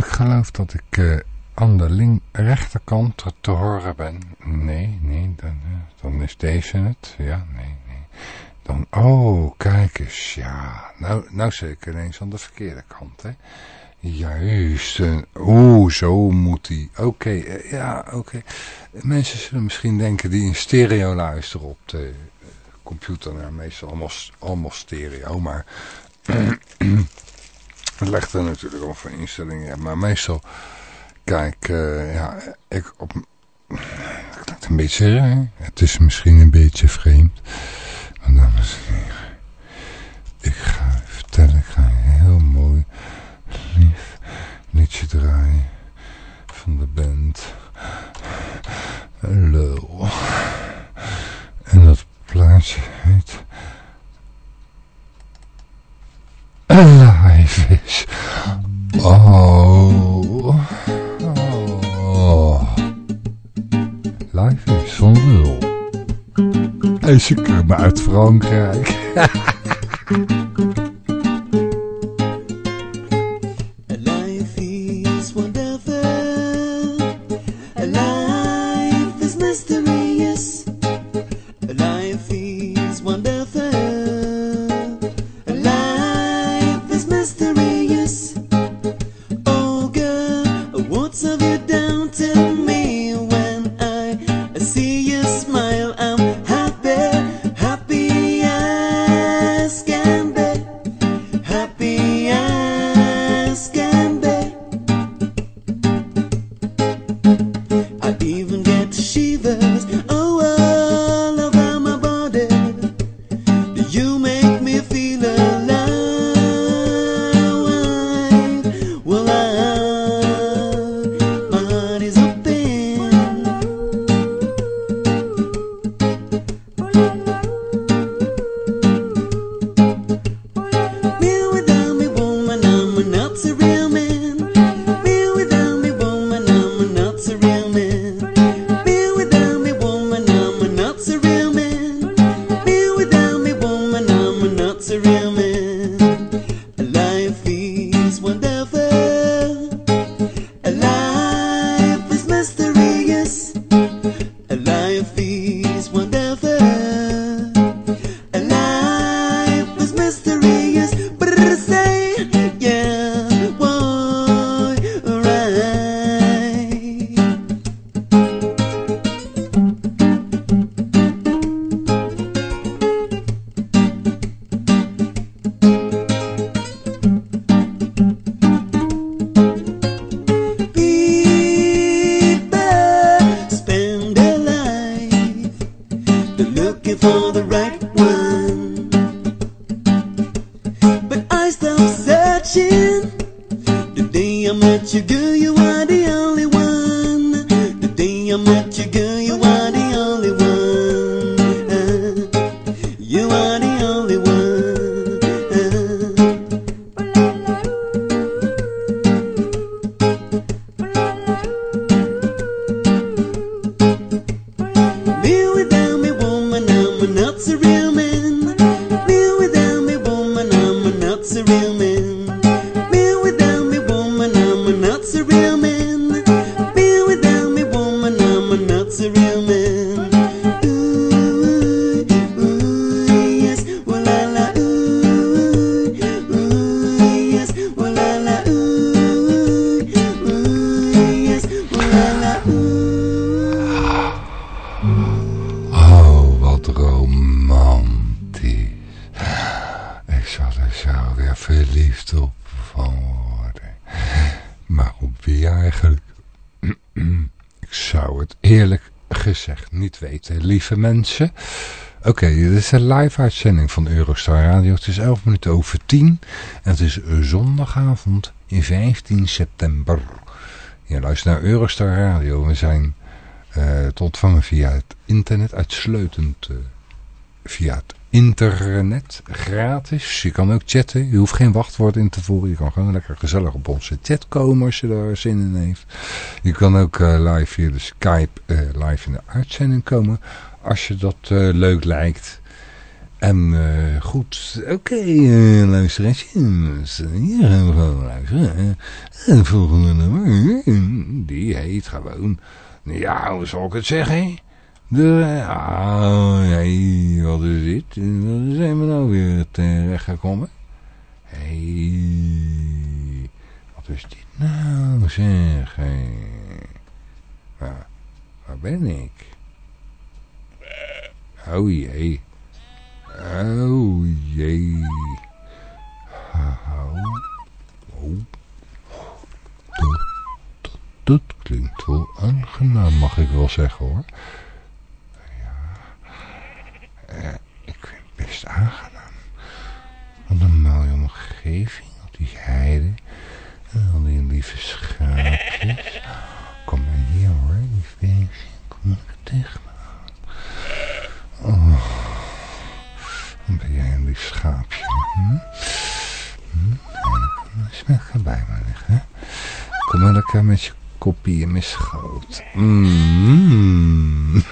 ik geloof dat ik eh, aan de link rechterkant te, horen ben. Nee, nee, dan, eh, dan is deze het. Ja, nee, nee. Dan, oh, kijk eens, ja. Nou, nou ik ineens aan de verkeerde kant, hè. Juist. eh, Oeh, zo moet hij. Oké, ja, oké. Mensen zullen misschien denken die in stereo luisteren op de computer. Nou, meestal allemaal, allemaal stereo, maar... het legt er natuurlijk al voor instellingen. ja, Maar meestal... Kijk, eh, ja, ik op... Klinkt een beetje raar. Het is misschien een beetje vreemd. Maar dames en heren. Ik ga vertellen, ik ga heel mooi lief liedje draaien van de band Lul. En dat plaatje heet Alive is. Oh. oh. Live is van Lul. En ze komen uit Frankrijk. mensen. Oké, dit is een live uitzending van Eurostar Radio. Het is 11 minuten over 10 en het is zondagavond in 15 september. Je luistert naar Eurostar Radio. We zijn eh, te ontvangen via het internet, uitsluitend eh, via het internet, gratis. Je kan ook chatten, je hoeft geen wachtwoord in te voeren. Je kan gewoon lekker gezellig op onze chat komen als je daar zin in heeft. Je kan ook eh, live via de Skype live in de uitzending komen als je dat eh, leuk lijkt. En eh, goed, oké, luisteraars. Dus, eh, Hier gaan we gewoon luisteren. En het volgende nummer, die heet gewoon... Ja, hoe zal ik het zeggen? De... Ah, nee, wat is dit? Wat zijn we nou weer terechtgekomen? Hé, hey, wat is dit nou zeg? Hey. Waar, waar ben ik? Oh jee. Oh jee. Oh. Oh. Dat, klinkt wel aangenaam, mag ik wel zeggen hoor. Ja. Eh, ik vind het best aangenaam. Wat een mooie omgeving, op die heide. En al die lieve schaapjes. Kom maar hier hoor, beestje. Kom maar tegen me. Oh. Ben jij een lief schaapje. Hm? Hm? Bij me liggen. Kom maar lekker met je koppie in mijn schoot. Mm.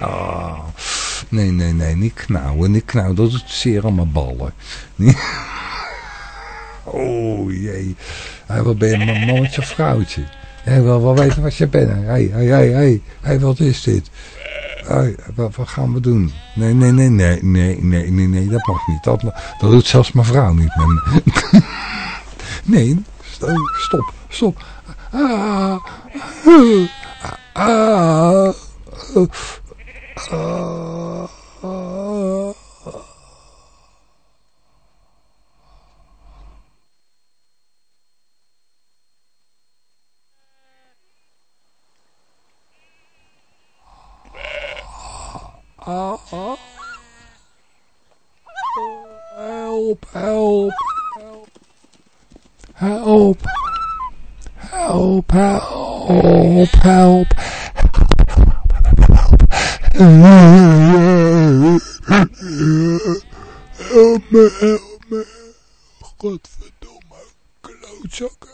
oh. Nee, nee, nee, niet knauwen, niet knauwen. Dat doet zeer aan mijn ballen. Niet- Oh jee. Wat ben je, een mannetje of vrouwtje? Jij wil wel weten wat je bent. Hé, hey, hey. Hey, wat is dit? Hey, wat, gaan we doen? Nee, nee, nee, nee, nee, nee, nee, nee, dat mag niet. Dat, dat doet zelfs mijn vrouw niet met me. Nee, sto- stop, stop. Ah, ah, ah, ah, ah. Ah, ah. Help, help, help. Help. Help, help, help. Help me, help me. Godverdomme, klootzakken.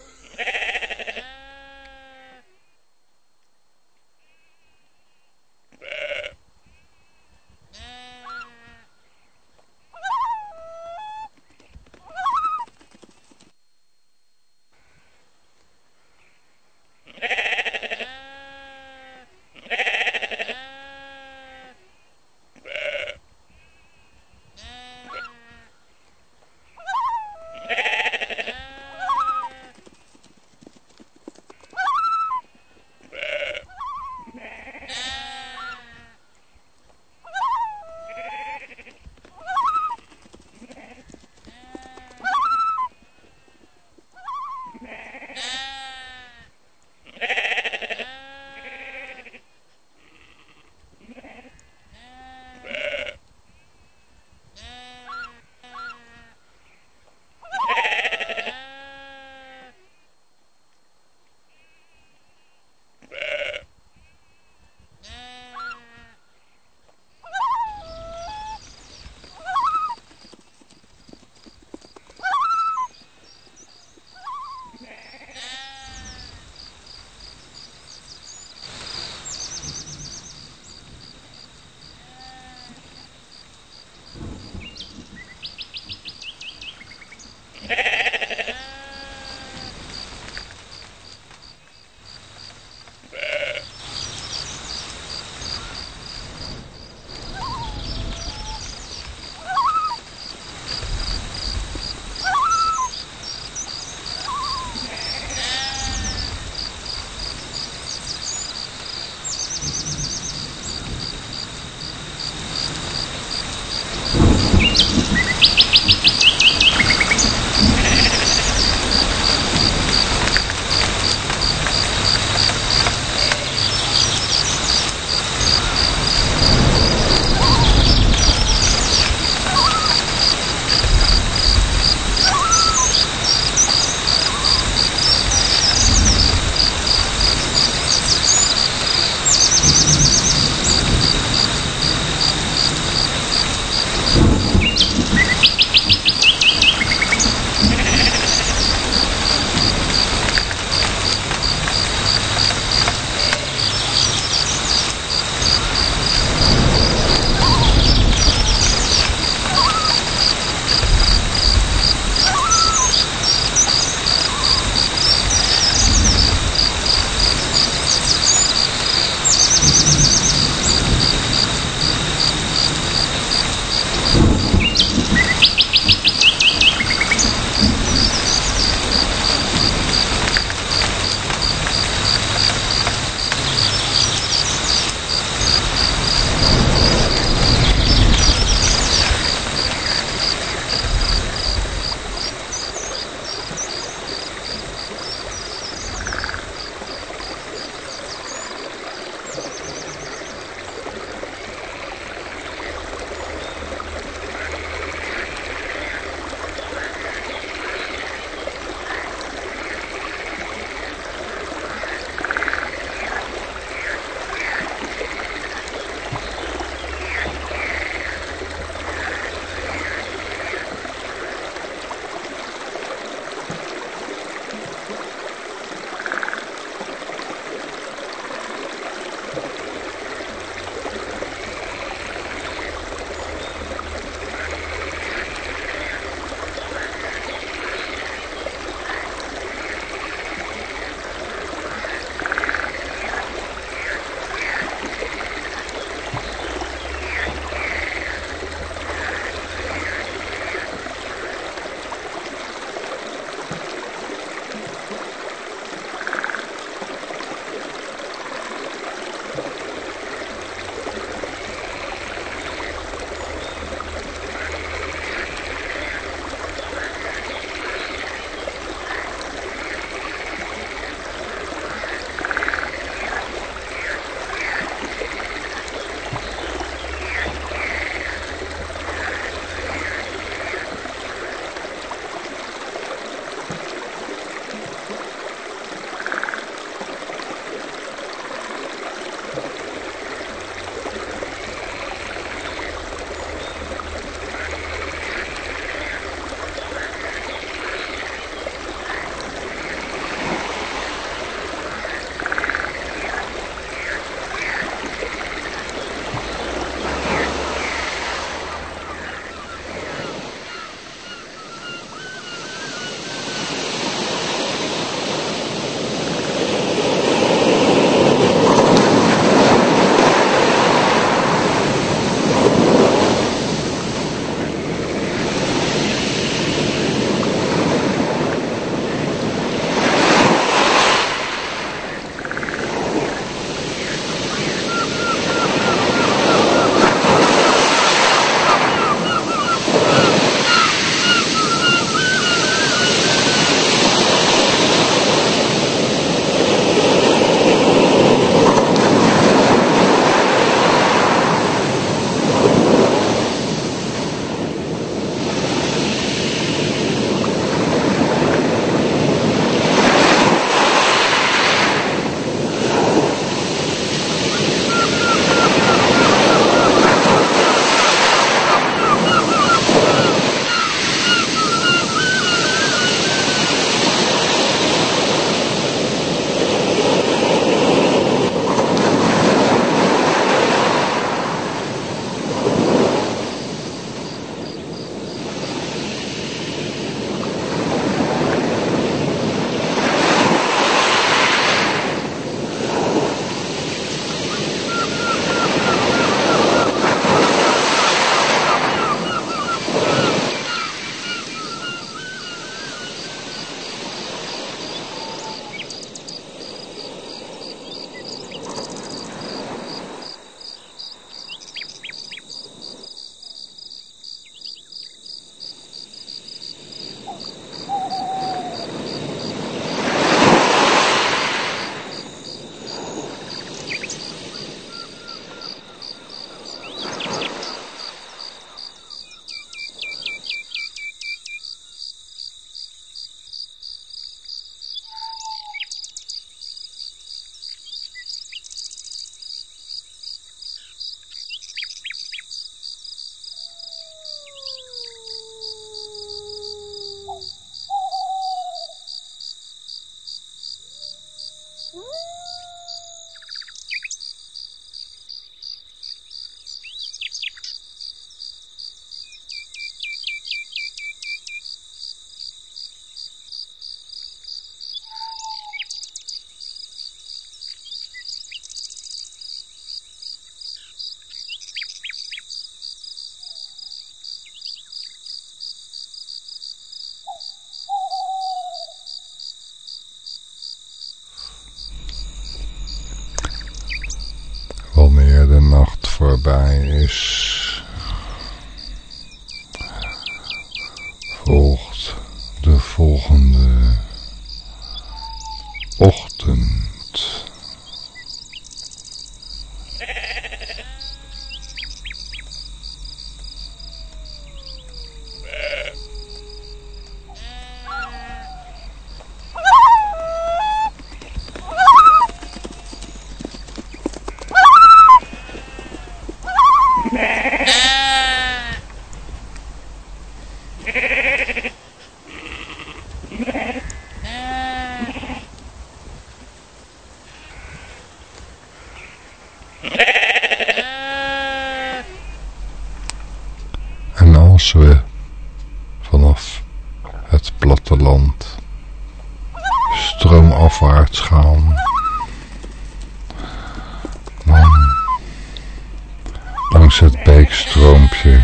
Langs het beekstroompje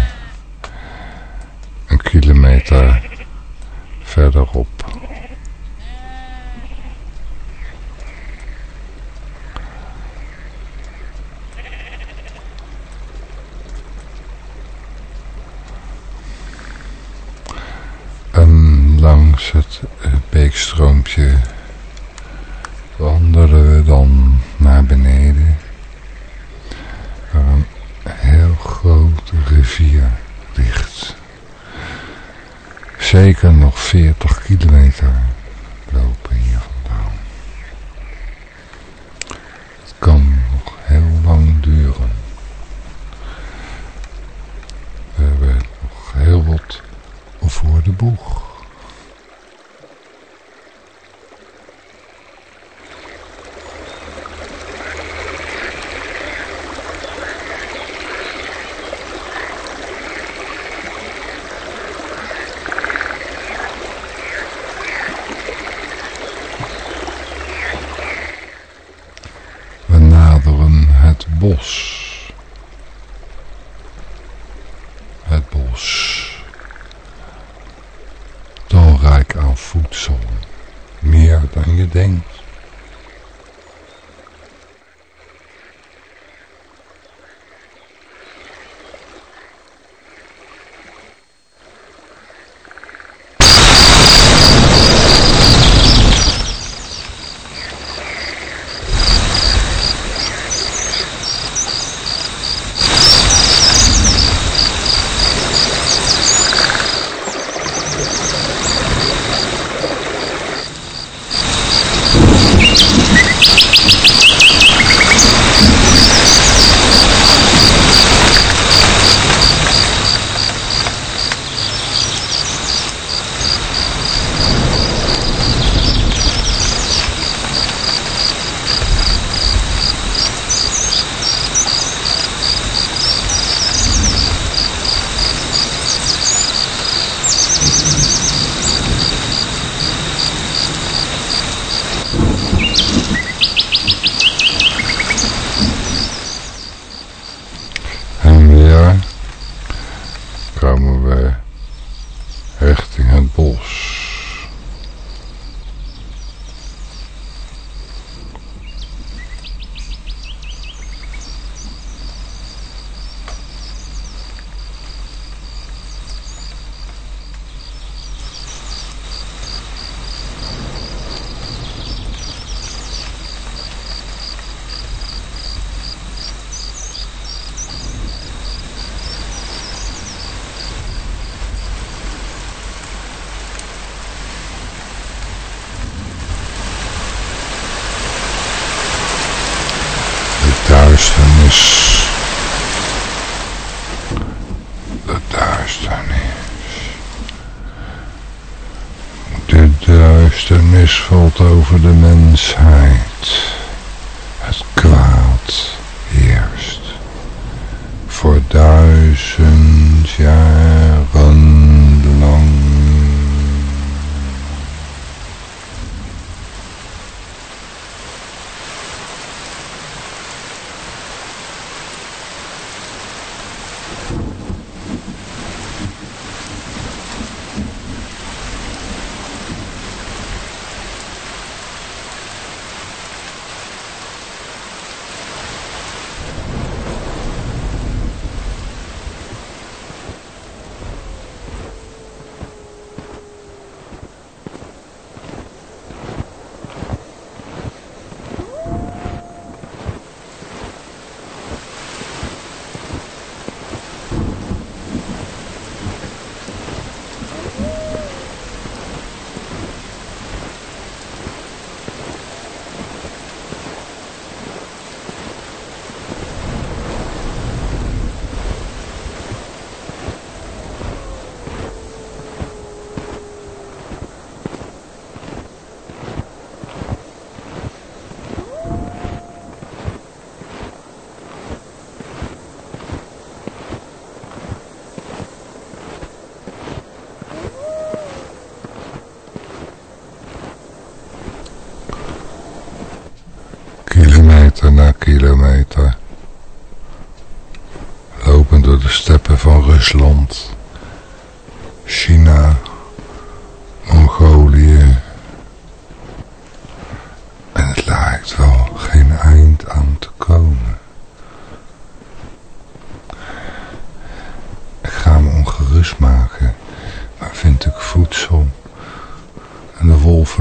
een kilometer verderop. En langs het eh, beekstroompje wandelen we dan naar beneden. Waar een heel grote rivier ligt. Zeker nog 40 kilometer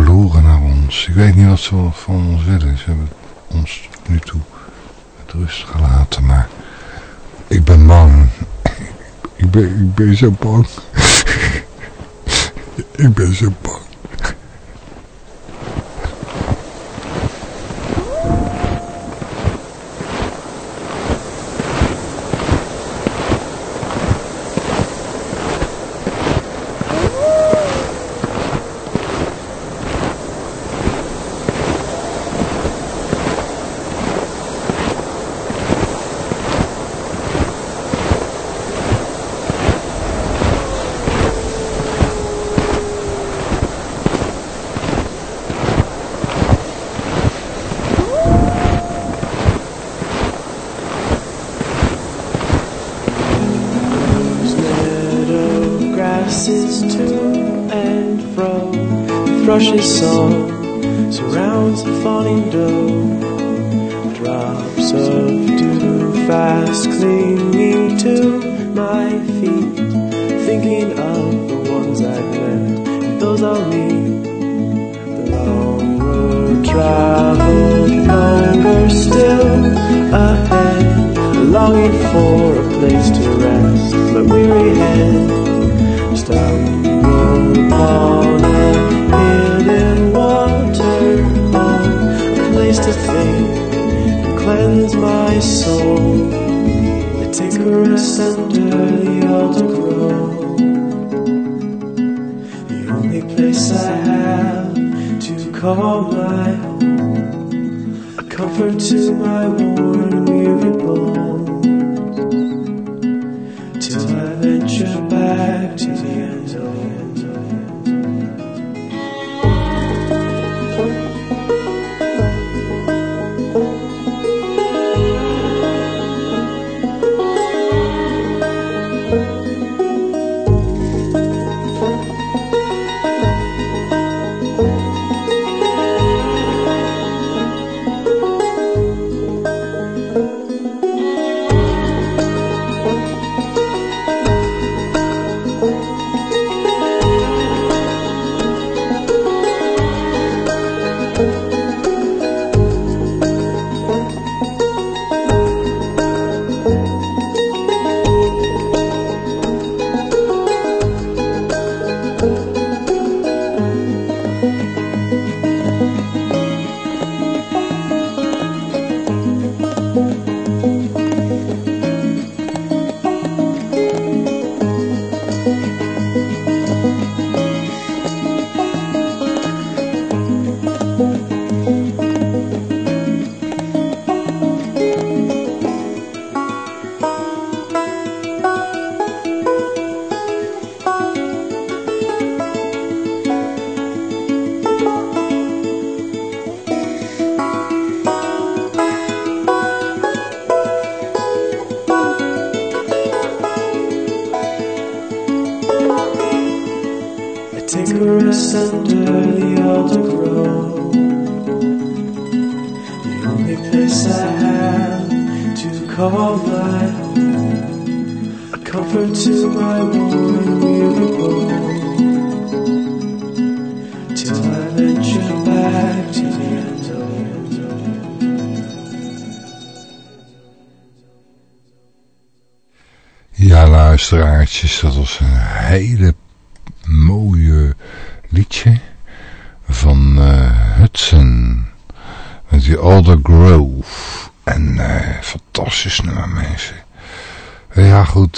loeren naar ons. Ik weet niet wat ze van ons willen. Ze hebben ons tot nu toe met rust gelaten. Maar ik ben bang. Ik ben, ik ben zo bang. ik ben zo bang.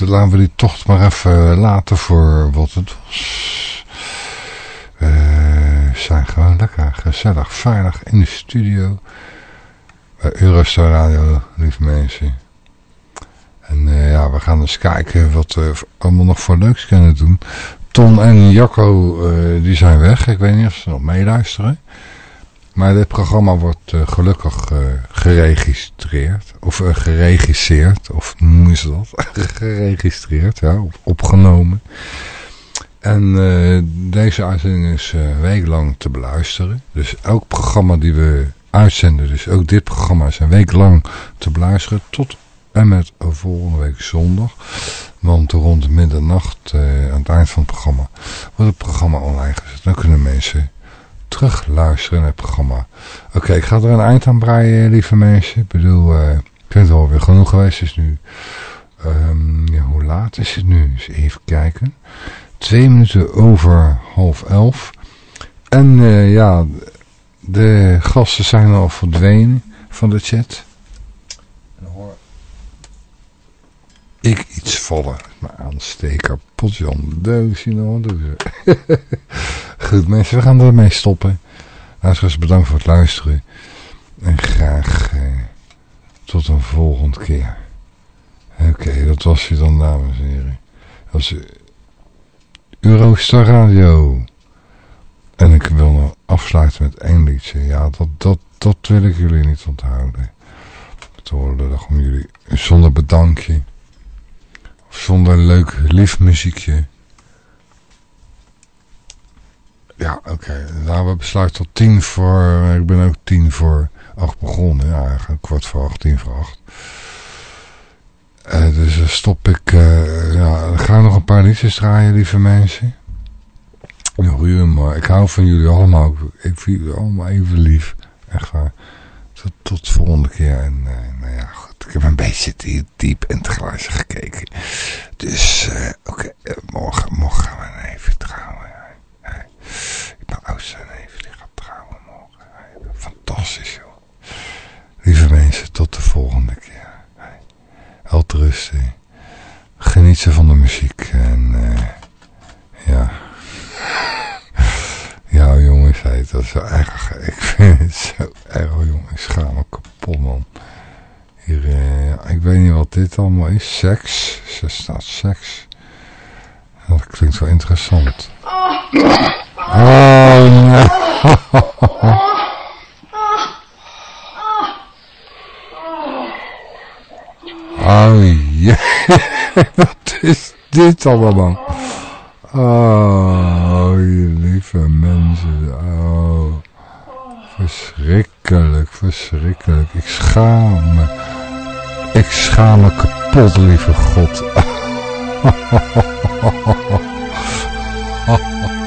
Laten we die tocht maar even laten voor wat het was. We zijn gewoon lekker gezellig, veilig in de studio. Bij Eurostar Radio, lieve mensen. En eh, ja, we gaan eens kijken wat we allemaal nog voor leuks kunnen doen. Ton en Jacco, eh, die zijn weg. Ik weet niet of ze nog meeluisteren. Maar dit programma wordt eh, gelukkig eh, geregistreerd. Of eh, geregisseerd. Of noemen ze dat? geregistreerd, ja. Opgenomen. En eh, deze uitzending is uh, weeklang te beluisteren. Dus elk programma die we uitzenden, dus ook dit programma is een week lang te beluisteren. Tot en met volgende week zondag. Want rond middernacht, uh, aan het eind van het programma, wordt het programma online gezet. Dan kunnen mensen terug luisteren naar het programma. Oké, ik ga er een eind aan breien, lieve mensen. Ik bedoel, ik vind het alweer genoeg geweest. Het is nu, um, ja, hoe laat is het nu? Eens even kijken. Twee minuten over half elf. En uh, ja, de gasten zijn al verdwenen van de chat. En hoor ik iets vallen. Maar aansteker, potjan, deus, je nou, Goed mensen, we gaan ermee stoppen. Luisteraars, bedankt voor het luisteren. En graag eh, tot een volgende keer. Oké, dat was je dan, dames en heren. Dat was Eurostar Radio. En ik wil nog afsluiten met één liedje. Ja, dat, dat, dat wil ik jullie niet onthouden. Het hoorde dag om jullie zonder bedankje. Zonder leuk lief muziekje. Ja, oké. Okay. Nou, we besluiten tot tien voor... Ik ben ook tien voor acht begonnen. Ja, eigenlijk kwart voor acht, tien voor acht. Uh, dus dan stop ik... Uh, ja, ga ik nog een paar liedjes draaien, lieve mensen. Nog uur, maar ik hou van jullie allemaal. Ik vind jullie allemaal even lief. Echt waar. Tot, de volgende keer. En uh, nou ja, goed. Ik heb een beetje diep in het glaasje gekeken. Dus, oké. Morgen, morgen gaan we even trouwen. Mijn oudste neef die gaat trouwen morgen. Fantastisch joh. Lieve mensen, tot de volgende keer. Held rusten. Geniet ze van de muziek. En uh, ja. Ja jongens, hey, dat is wel erg. Ik vind het zo erg jongens. Ik schaam me kapot man. Hier, uh, ik weet niet wat dit allemaal is. Seks. Er staat seks. Dat klinkt wel interessant. Oh, nee. Oh, ja. Wat is dit allemaal? Oh, je lieve mensen. Oh. Verschrikkelijk, verschrikkelijk. Ik schaam me. Ik schaam me kapot, lieve God.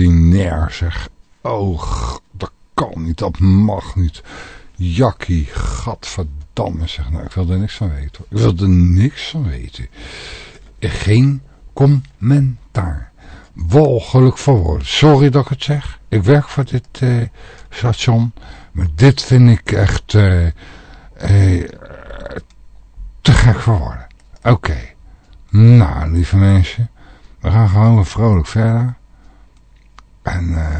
ordinair zeg. Oh, dat kan niet, dat mag niet. Jakkie, gadverdamme zeg. Nou, ik wil er niks van weten. Ik wil er niks van weten. Geen commentaar. Walgelijk voor woorden. Sorry dat ik het zeg. Ik werk voor dit eh, station. Maar dit vind ik echt eh, eh, te gek voor woorden. Oké. Nou, lieve mensen. We gaan gewoon weer vrolijk verder. and uh,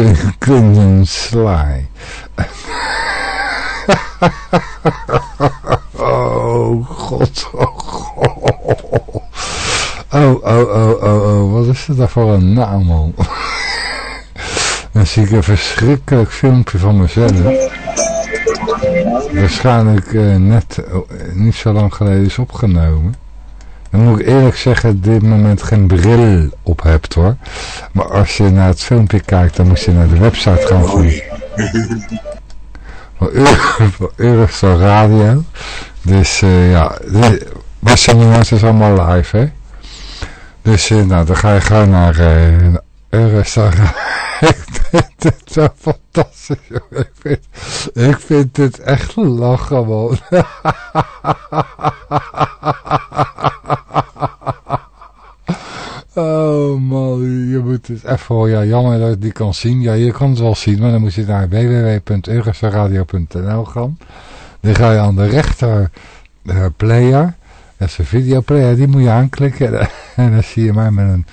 Featuring Clinton Sly. oh god, oh god. Oh, oh, oh, oh, oh, wat is het daar voor een naam, man? Dan zie ik een verschrikkelijk filmpje van mezelf. Waarschijnlijk eh, net eh, niet zo lang geleden is opgenomen. Dan moet ik eerlijk zeggen dat dit moment geen bril op hebt hoor. Als je naar het filmpje kijkt, dan moet je naar de website gaan van, van, Radio. Dus eh, ja, dit- was en jongens is allemaal live hè. Dus eh, nou, dan ga je gewoon naar eh Eurostar Ik vind het zo fantastisch. Ik vind, ik vind het echt lachen man. Oh man, je moet het even hoor. Ja, jammer dat het niet kan zien. Ja, je kan het wel zien, maar dan moet je naar www.eurostarradio.nl gaan. Dan ga je aan de rechter eh, player. Dat is een videoplayer, die moet je aanklikken. En dan zie je mij met een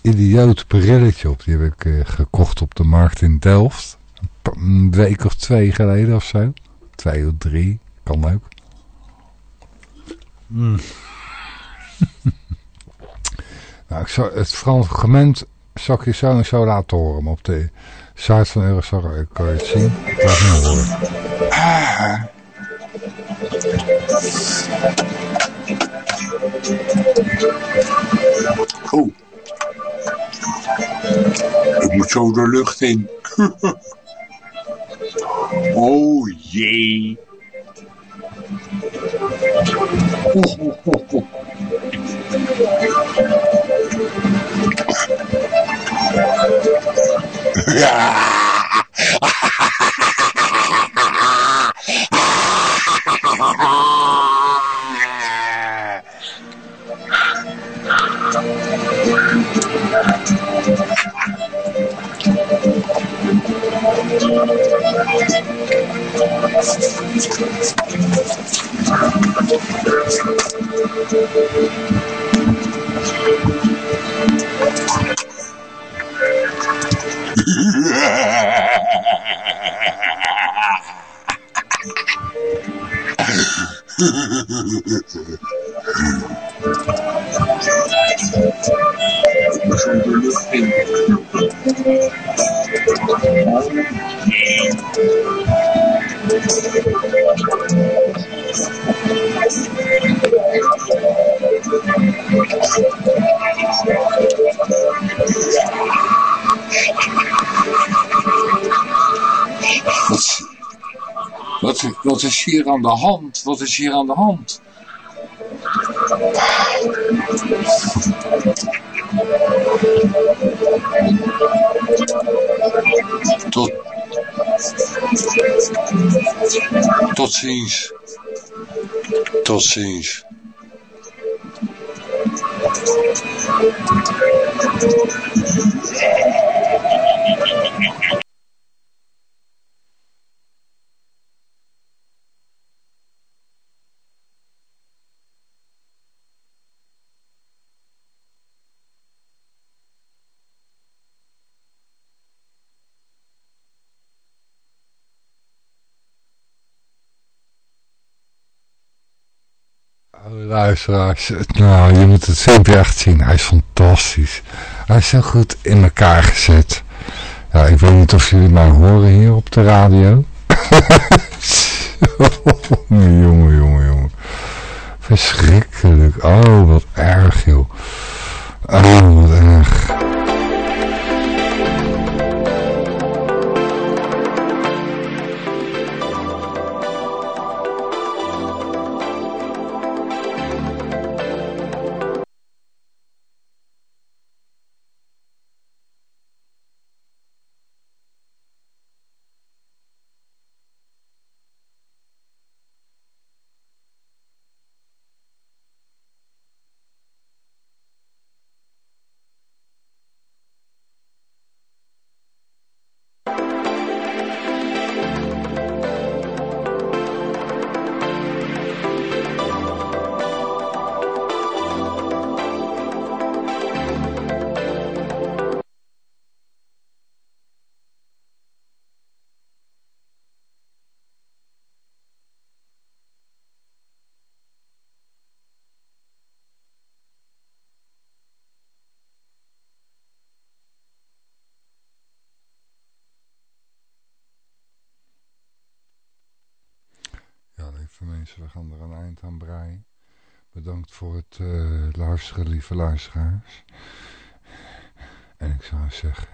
idioot brilletje op. Die heb ik eh, gekocht op de markt in Delft. Een week of twee geleden of zo. Twee of drie, kan ook. Hmm. Nou, ik zal, het fragment zal ik je zo en zo laten horen. Maar op de site van Eurostar kan je het zien. Ik laat nu horen. Oh. Ik moet zo de lucht in. oh jee. Oeh, oeh, oeh, oeh. Hier aan de hand? Wat is hier aan de hand? Tot, tot ziens. Tot ziens. Luisteraars. Nou, je moet het filmpje echt zien. Hij is fantastisch. Hij is zo goed in elkaar gezet. Ja, ik weet niet of jullie mij horen hier op de radio. jongen, jongen, jongen. Verschrikkelijk. Oh, wat erg, joh. Oh, wat erg. Voor het uh, luisteren, lieve luisteraars. En ik zou zeggen...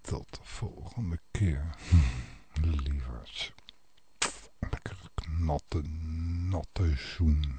Tot de volgende keer. Lieverds. Lekker natte, natte zoen.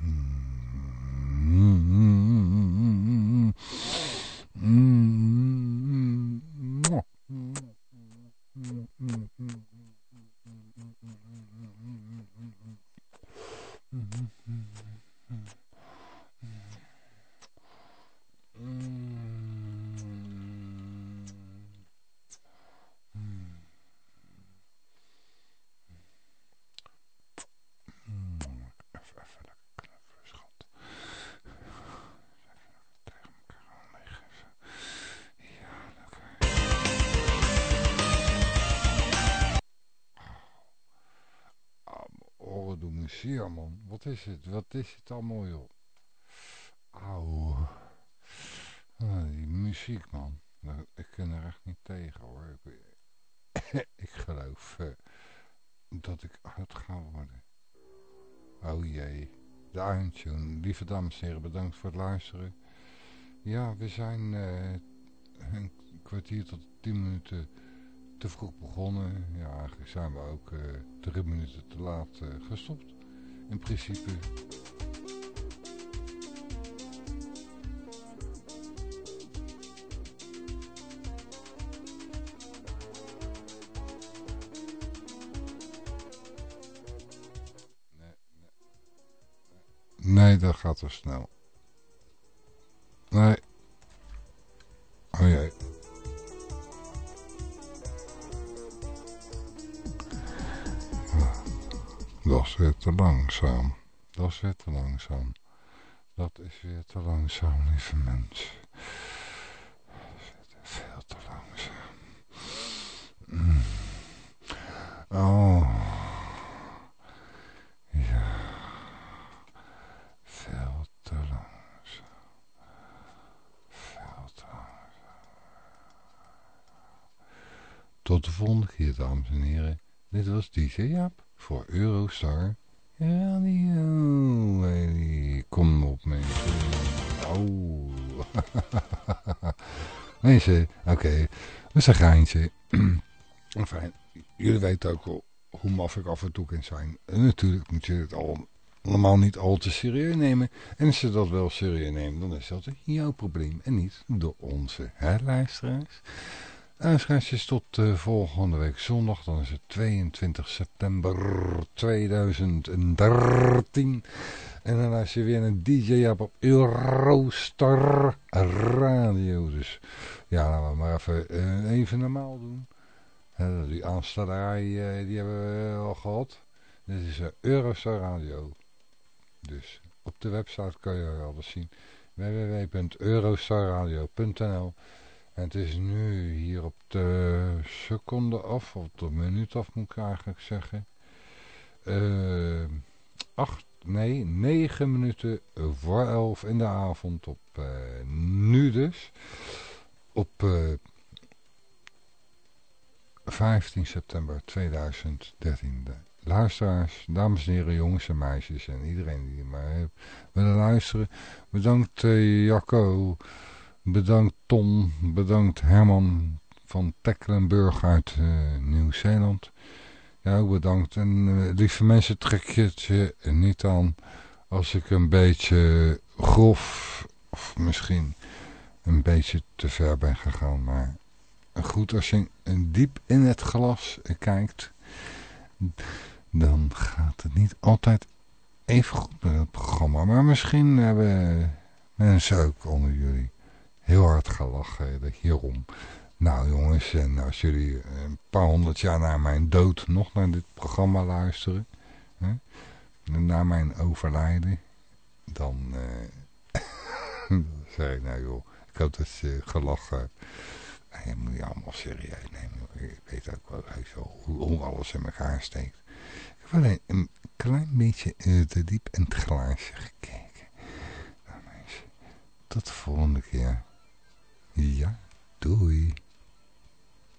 Wat is het allemaal, joh? Auw. Ah, die muziek, man. Nou, ik kan er echt niet tegen, hoor. Ik, geloof uh, dat ik oud ga worden. Oh jee. De eindtune. Lieve dames en heren, bedankt voor het luisteren. Ja, we zijn uh, een kwartier tot tien minuten te vroeg begonnen. Ja, eigenlijk zijn we ook uh, drie minuten te laat gestopt in principe. Nee, dat gaat te snel. Nee. Te langzaam. Dat is weer te langzaam. Dat is weer te langzaam, lieve mensen. Dat is veel te langzaam. Mm. Oh. Ja. Veel te langzaam. Veel te langzaam. Tot de volgende keer, dames en heren. Dit was DJ Jaap voor Eurostar mensen, oké. Dat is een geintje. enfin, jullie weten ook wel hoe maf ik af en toe kan zijn. En natuurlijk moet je het al, allemaal niet al te serieus nemen. En als je dat wel serieus neemt, dan is dat jouw probleem. En niet door onze, hè luisteraars. Uitschaatjes tot uh, volgende week zondag. Dan is het 22 september 2013. En dan is je weer een DJ op Eurostar Radio. Dus ja, laten we maar even, uh, even normaal doen. Die aanstellerij uh, die hebben we al gehad. Dit is Eurostar Radio. Dus op de website kan je alles zien. www.eurostarradio.nl en het is nu hier op de seconde af, of de minuut af moet ik eigenlijk zeggen. Uh, acht, nee, negen minuten voor elf in de avond op uh, nu dus. Op uh, 15 september 2013. De luisteraars, dames en heren, jongens en meisjes en iedereen die maar willen luisteren. Bedankt Jacco. Bedankt Tom, bedankt Herman van Tecklenburg uit uh, Nieuw-Zeeland. Ja, bedankt. En uh, lieve mensen, trek je het je niet aan als ik een beetje grof of misschien een beetje te ver ben gegaan. Maar goed, als je diep in het glas kijkt, dan gaat het niet altijd even goed met het programma. Maar misschien hebben mensen ook onder jullie heel hard gelachen hierom. Nou jongens, en als jullie een paar honderd jaar na mijn dood nog naar dit programma luisteren, hè, na mijn overlijden, dan uh, zeg ik nou joh, ik hoop dat je gelachen. En je moet je allemaal serieus nemen. Ik weet ook wel, wel hoe, alles in elkaar steekt. Ik heb alleen een klein beetje uh, te diep in het glaasje gekeken. Nou mensen, tot de volgende keer. Ja, doei.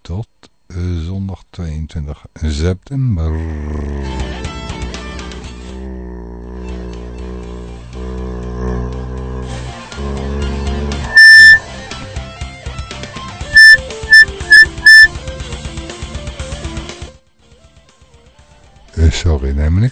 Tot eh, zondag 22 september. Eh, Sorry, neem.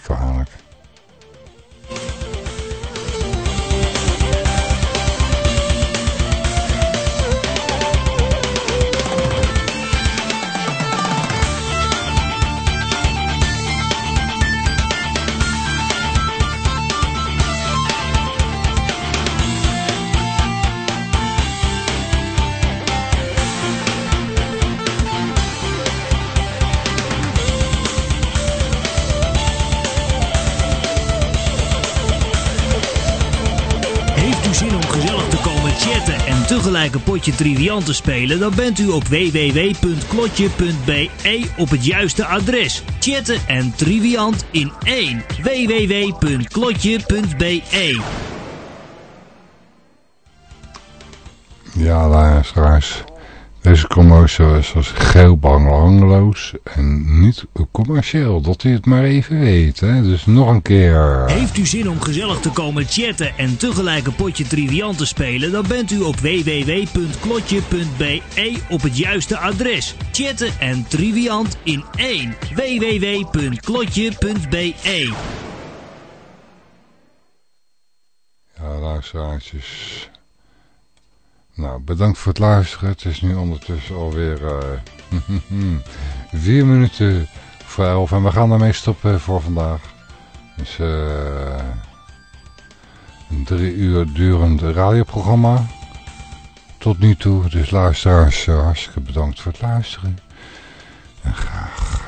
Potje triviant te spelen? Dan bent u op www.klotje.be op het juiste adres. Chatten en triviant in één. www.klotje.be Ja, luisteraars. Deze commercial is als geel belangloos en niet commercieel. Dat u het maar even weet. Hè? Dus nog een keer. Heeft u zin om gezellig te komen chatten en tegelijk een potje triviant te spelen? Dan bent u op www.klotje.be op het juiste adres. Chatten en triviant in één. www.klotje.be Ja, luisteraartjes. Nou, bedankt voor het luisteren. Het is nu ondertussen alweer uh, vier minuten voor elf. En we gaan daarmee stoppen voor vandaag. Dus uh, een drie uur durend radioprogramma. Tot nu toe. Dus luisteraars, eh, hartstikke bedankt voor het luisteren. En graag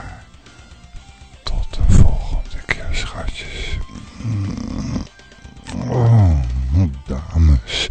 tot de volgende keer, schatjes. Mm. Oh, dames.